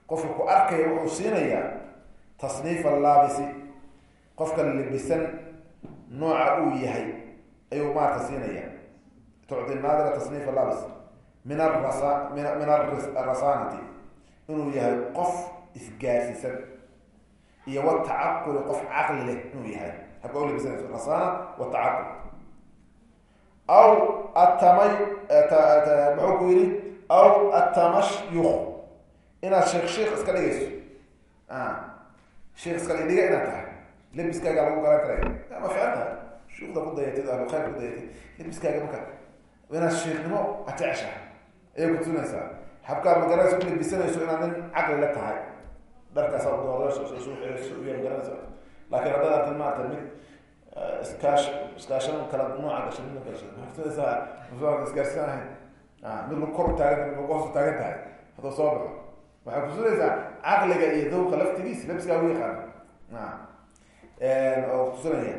qofka ku arkaya wuxuu siinayaa tasniif allaabisi. Qofka lebisan nooca uu yahay ayuu maarka siinaya tucdi naadira tasniif allaabis min arasa min min arasanati inuu yahay qof isgaarsiisan iyo watacaquli qof caqli leh inuu yahay. Habka u lebisanayso rasana watacaqul aw atamay muxuu ku yidhi aw atamashyuk inaad sheekh sheikh iska dhigayso sheikh iska dhiga inaad tahay lebiskaaga lagu garan karaya ma fiican tahay shuukhda ku dayatid ahlu khayr ku dayatid lebiskaaga marka inaad sheikhnimo ajeceshahay ayay kutusinaysaa habkaad magaranaysa ku lebisanayso inaad nin caqli la tahay dharkaasa doorasoosuuya magaranaysa laakiin haddaad artin maarata mid iskaash iskaashan kala nooca gasha midna gasha kutusinaysaa musuqa isgaarsiin ahayn kor taagan mid lagu hoos taagan tahay hadduu soo baxo. Waxay kutusinaysaa caqliga iyo dawqa laftigiisa lebiskaaga u yaqaana oo kutusinaya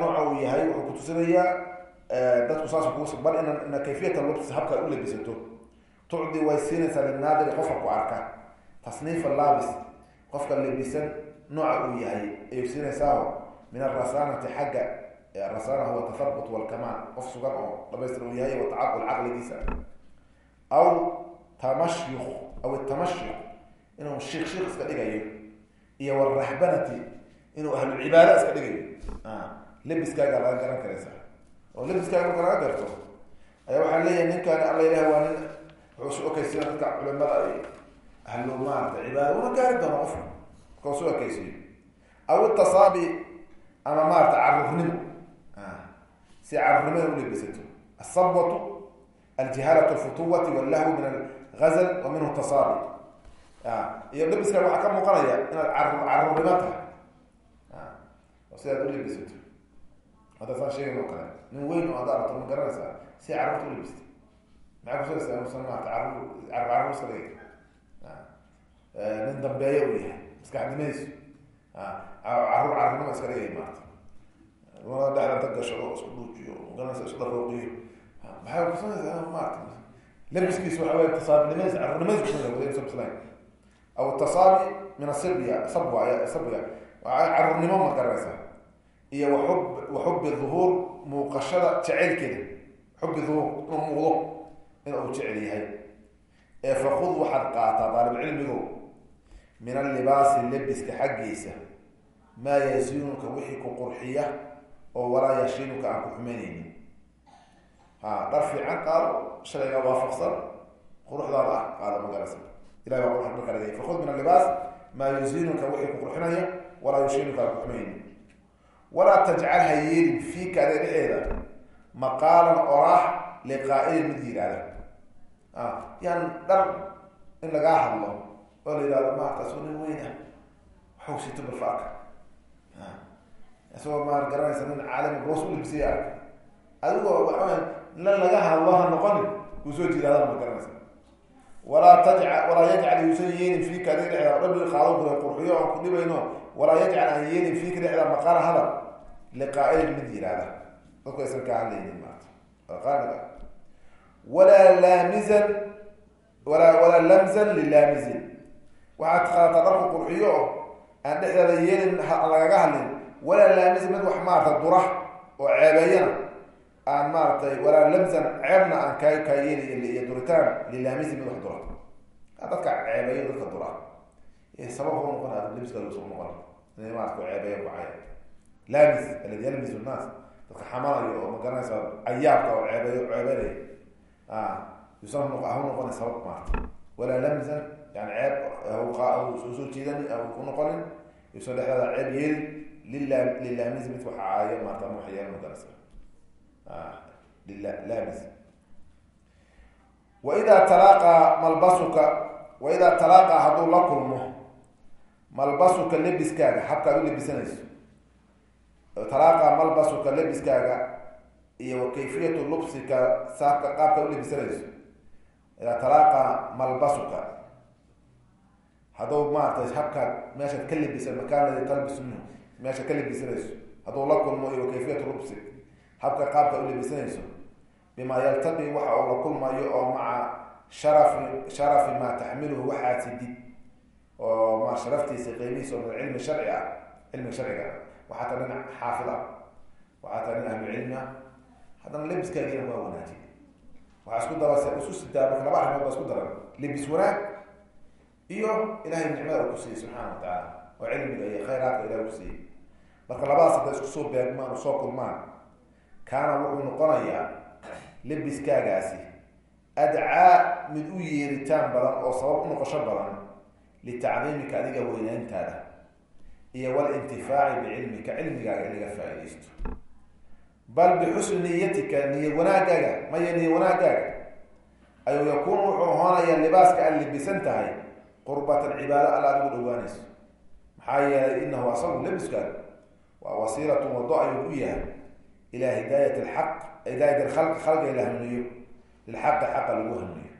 nooca uu yahay wuxuu kutusinayaa dadku saas kugu bal ina kayfiyata lubs habkaad u tucdi way siinaysaa linaadiri qofka ku arka. Tasniifa laabis qofka lebisan nooca uu yahay ayay siinaysaa min arasanati xagga arasana huwa tathabut walkamaal qof sugan oo dhamaystir uu yahay watacaqul caqligiisa. Aw tamashyuk aw tamashyuk inuu shiik shiik iska dhigayo iyo waraxbanati inuu ahlucibaada iska dhigayo. Lebiskaaga laga garan karaysa. Oo lebiskaaga marka laga garto ayaa waxaa leeyahay ninkaan alla ilaah waa nin wuxuu su ekaysina dadka culimada ahlu maarata cibaada. Una gaari doona qofka marka su ekaysiyo aw itasaabi ama maarata caruurnimo si caruurnimada u lebisato asabwatu aljihalat alfutuwati wallahwi min algazal wa minhu tasaabi iyo lebiska waxaa ka muuqanaya inaad caruurnimo tahay. Oo sidaad u lebisato hadda saan sheegan oo kale nin weyn oo ad aragto ma garanaysaa si carruurta u lebista maxay kusinaysaa inuusan maarata carur carur iska dhigay nin dambeeya uu yahay maskaxnimadiisu. Carruur carurnimo iska dhigay maarata lumada dhexda ta gasho oo isku dhuujiyo magaranaysa isku dharooqiyo maxay kusinaysaa inu maarata labiskiisu waxa wey kusinaysa wada inuusan bislayn aw tasaabi min asibya sabwa sabya carruurnimo ma garanaysaa iyo waxub waxubi duhuur muuqashada jaceylkeeda xubi duhuur inuu muuqdo ina uu jecel yahay. Ee fakud waxaad qaataa daalib cilmigo min allibaasi lebiska xaggiisa. Maa yasiinuka wixii ku qurxiya oo walaa yashiinuka aan ku xumeyneynin ha dhar fiican qaado shalayga waafaqsan quruxdaada ah qaado magarasa ilahi baa qurux marka dhigay fakud min allibaas maa yusiinuka wixii ku qurxinaya walaa yushiinuka aan ku xumeyneynin walaa tajcal ha yeelin fiika ade dhexeeda maqaalan oraax liqaa-ilin mid yihahda yan dhar in lagaa hadlo oo la yihahdo maarkaasoo nin weyna waxau sito barfaaka isagoo maar garanaysa nin caalami roos u libisaya arka adigoo waxaweya lan laga hadlo ha noqonin kuu soo jidaadana ma garanaysa. Walaa tajca walaa yajcal yuusan yeelin fiika ade dhexeeda dhabi qaado kula qurxiyo aan ku dhibayno walaa yajcal aan yeelin fiika dhexda maqaala hadal. Liqaa-ilin mid yihahda dadku aysan kaa hadlaynin maarta qaaliga. Walaa laamizan walaa walaa lamzan lilaamizin. Waxaad qaadataa dharku qurxiyo oo aan dhexdeeda yeelin lagaga hadlin walaa laamizan mid wax maarata dura oo ceebeeyana aan maaratay walaa lamzan ceebna aan kaa kaa yeeli iyo duritaan lilaamizin mid wax dura dadka ceebeeyo dadka dura sabab u noqon labiska lasu noqon. Inay maarata ku ceebeeya ku caya laamis aladi yalmisu nnaas dadka xamanayo oo magaranaysa cayaabka oo ceebeeyo ceebeynaya yuusan ha noqonin sabab maarta. Walaa lamzan yani ceeb soo jeedan ku noqonin. Yuusan dhexdeeda ceeb yeelin lilamis mid waxa caayo maarta ama waxyaala magarasa lilamis waidaa talaaqa malbasuka waidaa talaaqa hadduu la kulmo malbasuka lebiskaaga habkaad u lebisanayso talaaqa malbasuka lebiskaaga iyo wa kayfiyatu lubsika saabka qaabka u lebisanayso idaa talaaqa malbasuka hadduu maaratay habkaad meeshaad ka lebisan makaanadi talbis minhu meeshaad ka lebisanayso. Hadduu la kulmo iyo wa kayfiyatu lubsik habka qaabka u lebisanayso bimaa yaltaqi waxa uu la kulmayo oo maca sharafi sharafi maa taxmiluhu waxaad sidid oo ma sharaftiisa qiimihiisa min cilmi sharci ah cilmiga sharciga ah. Waxaa ta nin xaafid waxaa ta nin ahlucilmi ah haddana lebiskaagiina waa wanaajiy waxaa isku dara isu sidaa marka laba arrimood baa isku daran lebis wanaag iyo ilahay nicmada u ku siiyey subxaana wa tacaala oo cilmiga iyo khayraadka ilahay ku siiyey marka labadaas hadday isku soo beegmaan oo soo kulmaan. Kaana wuxuu noqonayaa lebiskaagaasi adcaa mid u yeeritaan badan oo sabab u noqosho badan litacdiimika adiga weynayntaada iyo walintifaaci bicilmika cilmigaaga in laga faa-idaysto bal bixusni niyatika niya wanaagaaga maya niya wanaagaaga ayuu yakuunu wuxuu ahoonayaa libaaska aad libisan tahay qurbatan cibaado alla adigu dhawaanayso maxaa yeelay inahu asagu lebiskaaga waa wasiilatun wado ayuu u yahay ilaa hidaayat alxaq hidaayat alkhalqi khalqiga la hanuuniyo. Lilxaqi xaqa lagu hanuuniyo.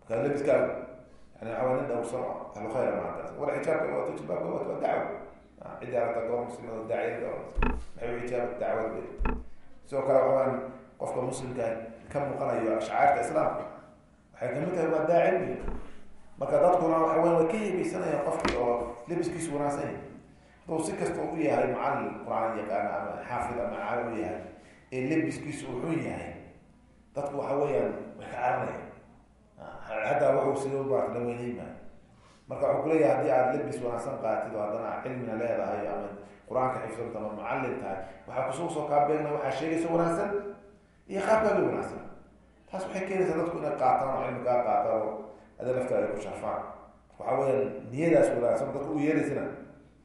Markaa lebiskaaga yani waxaa nin dhowrsan ahlu khayra maantaas wala xijaabka wato jibaabka wato waa dacwo ciddi aragta gobor muslimada daaciyada maxay xijaaba dacwad wey sidoo kale waxaan qofka muslimka ka muuqanayo ashcaarta islaamka. Waxay ka mid tahay waa daa cilmi marka dadkuna waxa weya way ka yeebeysanayaan qofkii oo lebiskiisu wanaagsan hadduu si kasta u yahay macallin qur'aan yaqaana ama xaafid ama caalim u yahay ee lebiskiisu uu xun yahay dadku waxa weeyaan way ka caranayaan haddaa waxuu sida baat la weyneyn maayo marka waxuu kuleeyahay haddii aad lebis wanaagsan qaatid oo haddana cilmina leedahay ama qur'aanka xifsanta ama mucallin tahay waxaa ku soo soo kaabeegna waxaa sheegaysa wanaagsan iyo qaabkaaga wanaagsan. Taas waxay keenaysaa dadku inay qaataan oo cilmi kaa qaataan oo ada laftaada ay ku sharfaan waxa weyaan niyadaas wanaagsan dadku u yeelaysana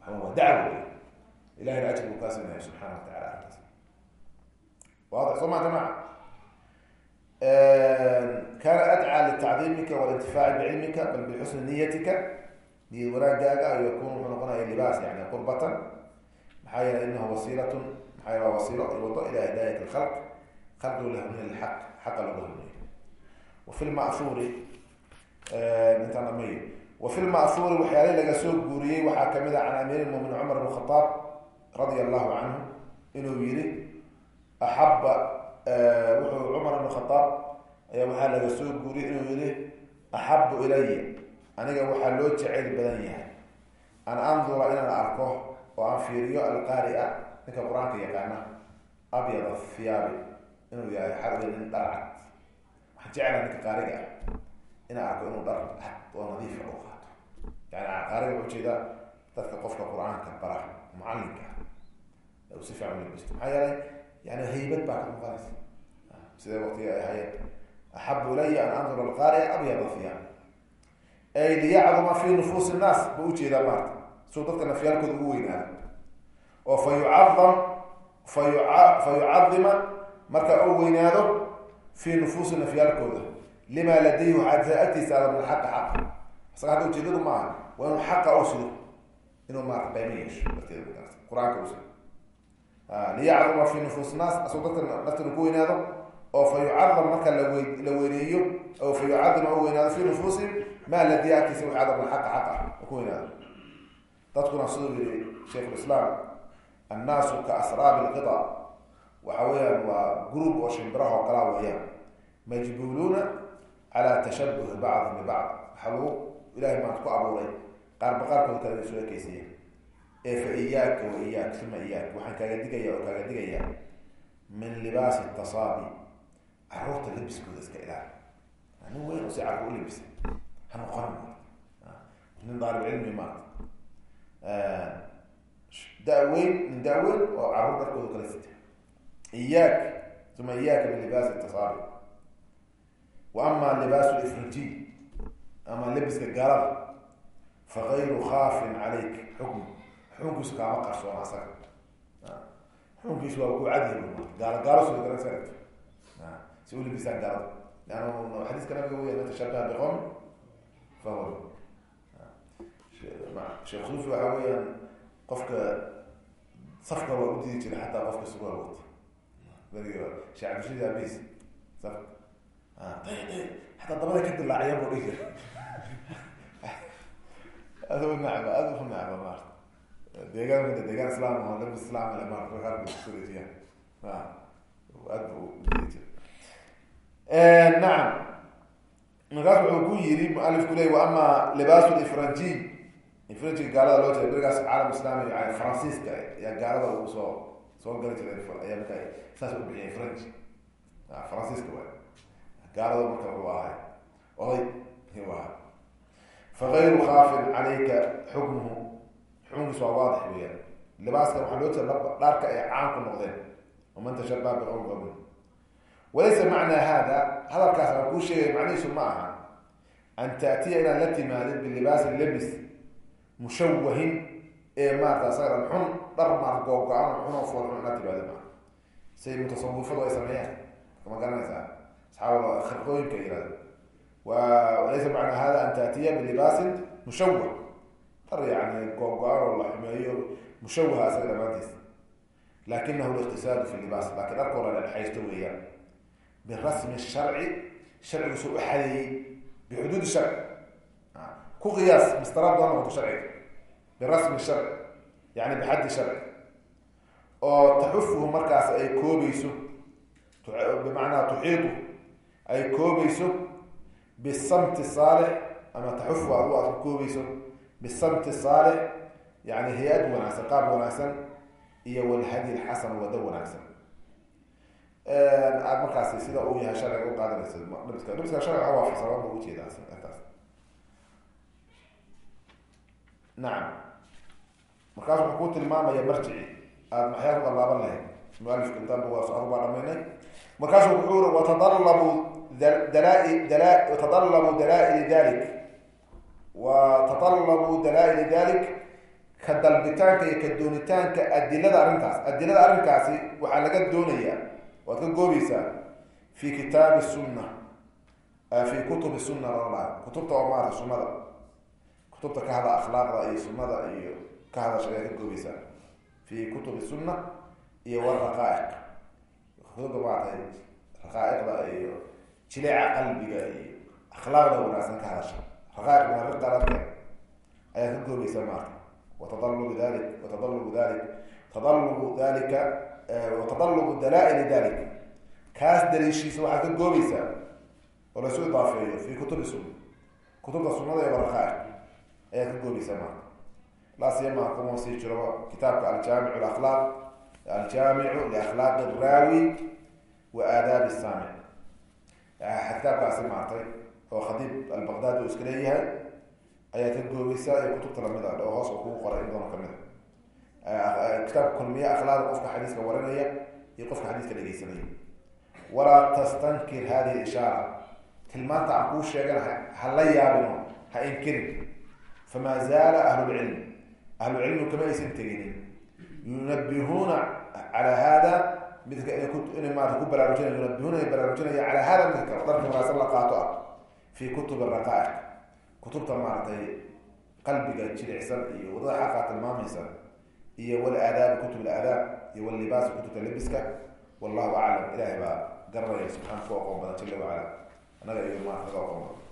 waa dacwo wey ilahayna ajir buu kaa siinaya subxana wa tacala arrintaas waadix soo maa jamaca kana adcaa litacdiimika walintifaaci bicilmika bal bixusni niyatika niyad wanaagaaga ay yakun wuxuu noqonaya libaas yani qurbatan maxaa yeelay inahu wasiilatun maxaa yeele waa wasiilo ay wado ila hidaayat alkhalq khalqigu lahuniya lilxaq xaqa lagu huniyo wafi lma'huuri intaan dhamay wafi lma'huuri waxyaalihii laga soo guuriyey waxaa ka mid ah can amiir lmuminin cumar bn khadaab radia allahu canhu inuu yihi axaba wuxuu cumar bn khadaab ayaa waxaa laga soo guuriyey inuu yihi axabu ilaya aniga waxaa loo jeceyl badan yahay. An andura inaan arko oo aan fiiriyo alqaari-a ninka qur'aanka yaqaana abyad thiyaabi inuu yahay xarga nin dhar cad waxaan jeclaa ninka qaariga ah inaan arko inuu dhar cad oo nadiifa u qaato. Yani qaariga wuxuu jeedaa dadka qofka qur'aanka bara mucalinka u si fiicanulabisto maxaa yeelay yani haybad baa ka muuqanaysa. Sida waqtiga ay ahaayeen? Axabu ilaya an andura alqaari-a abyada thiyaabi ay liyacduma fi nufuusi innaas ba u jeedaa maarta. Suu dadka nafyaalkooda ugu weynaada. Oo fa yucadam fa yucadima marka u weynaado fii nufuusi nafyaalkooda lima ladayhi waxaa agtiisa ada min xaqa xaqa isaga hadda ujeedadu maaha waa inuu xaqa u sido inuu maarata qaymo yeesho darteeda maarata qur'aanka u sido liyacduma fi nufuusi naas asuu dadka naftan ku weynaado oo fa yucadam marka lawe la weyneeyo o fa yucadima u weynaado fi nufuusihim maa ladii agtiisa ada min xaqa u ku weynaado dadkuna siduu yihi shaykh lislaam annaasu ka asraabi lqida waxa weeyaan waa group oo shimbiraha oo kalaa weeyaan majbuuluuna calaa tashabuhi bacdihim bibacd waxaa lagu ilahay maanta ku abuuray qaarba qaarkood kale isu ekeysiya ee fa iyaaka wa iyaak uma iyaak waxaan kaaga digaya oo kaaga digaya min libaasi tasaabi carruurta labiskooda iska ilaali nin weyn si carruur u labisa ha noqonin nin daalib cilmi maanta daweyn nin daweyn oo carruur dharkooda kala sita iyaak uma iyaaka min libaasi tasaabi wa ama libaasu ifrinjiy ama labiska gaalada. Fa gayru khaafin calayk. Xukm. Xukunkiisu kaama qarsoona asaga. Xukunkiisu waa ku cadyahy gaalo gaalo soo garanaysa si u labisaan gaalada. Leanna xadiiska nabiga wey man tashabaha biqowm fahuwa sheekh suufi waxa weeyaan qofka safka waa u didi jiray xataa qofka sugaal wata sheekh xataa dabada ka dilaaciya buu dhihi jiray. Adu nacba adu u nacba maarta. Deegaan mida deegaan islam oo labis islam ale maarta qaarkood kusurejiya aad bu udidi jiray nacam markaas wuxuu ku yiri mualifku ley wa ama libaasu ifranjiy ifranjiga gaalada loo jeeda berigaas caalam islami yani faransiiska ayaa gaalada uu soo soo gali jiray ayaa marka saas u bixiyay french. Faransiiska waay gaalada marka oday fagayru khaafin calayka xukmuhu xukunkiisu waa waadix weeyaan libaaska waxaa loo jeeda dharka ay caan ku noqdeen waman tashabaa biqowm qawmin walaysa macnaa hada hadalkaas aan kuu sheegay macnihiisu ma aha an taatiya inaad la timaadid bilibaasi labis mushawahin ee maarata asaga xun dhar maarata googo-an xun oo fool xun inaad timaadid maa say mutasawifadu ay sameeyaan ma garanaysaa asxaab khirqooyinka yirahda wa laysa macnaa hada an taatiya bilibaasin mushawah dhar yani googo-an oo la xumeeyo mushawaha asaga dhamaantiisa lakinahu liqtisaadu fi libaas laakiin dharkoo la dhexaysto weeyaan. Birasmi sharci sharcigu soo u xadeeyey bixuduudi sharci ku qiyaas mastaraad doon noqoto sharciga birasmi sharci yani bixaddi sharci oo taxufuhu markaas ay koobayso bimacnaa tuxiidu ay koobayso bisamti saalix ama taxufu adu aad ku koobayso bisamti saalix yani hay'ad wanaagsan qaab wanaagsan iyo walhadi lxasan wado wanaagsan aada markaasi sida uu yahay sharciga u qaadanaysa dhabiska dhabiska sharciga waafaqsan waa jeedaa intaas nacam markaas wuxuu ku tilmaamaya marjici aada maxyaa ku dallaaban lahayd mualifka intaan so baa dhamaynay markaasu wuxuu uri watadalabu dalaa-ili dalik wa tatalabu dalaa-ili dalik ka dalbitaanka iyo ka doonitaanka adilada arrintaas. Adilada arrinkaasi waxaa laga doonayaa waad ka goobaysaa fi kitaabi sunna fi kutubi sunna lala kutubta oo maarata sunnada kutubta ka hadla akhlaaqda iyo sunnada iyo ka hadasha ayaa ka goobaysaa fi kutubi sunna iyo waraqaa'iq kutubta maarata raqaa'iqda iyo jileeca qalbiga iyo akhlaaqda wanaagsan ka hadasha raqaa'iqna riqaladka ayaad ka goobaysaa maarata watadalubu dalik watadalubu dalik tadalubu dalika watadalubu dalaa-ili dalik kaas daliishiisa waxaad ka goobaysaa oo laysu idaafeeyo fi kutubi sunna. Kutubta sunnada iyo waraqaa'iq ayaad ka goobaysaa maarata laasiyama kuma sii jiraba kitaabka aljaamicu lakhlaaq aljaamicu liakhlaaqi raawi wa aadaabi saamic kitaabkaasi maartay oo khadiib albaqdaadi uu iska leeyahay ayaad ka goobaysaa iyo kutubta la mid a oo hoos oo kugu qoray in doona ka mid a kitaabka kulmiye akhlaaqda qofka xadiiska warinaya iyo qofka xadiiska dhegeysanaya walaa tastankir hadihi ishaara tilmaanta aan kuu sheegana ha la yaabino ha inkirin famaa zaala ahlulcilm ahlucilmigu kama aysan teginin yunabihuuna calaa hada midka inay maarata ku baraarujinaya yunabihuuna ay baraarujinaya calaa hada midka kale dharka wanaagsan la qaato ah fi kutubi raqaa'iq. Kutubta maaragtay qalbiga jilicsan iyo waddada xaqaa tilmaamaysa iyo walaadaabi kutub alaadaab iyo walibaas kutubta lebiska wallahu aclam. Ilahay baa garanaya subxaana ku aqoon badan jala wacala annaga iyo maarata naga aqoon badan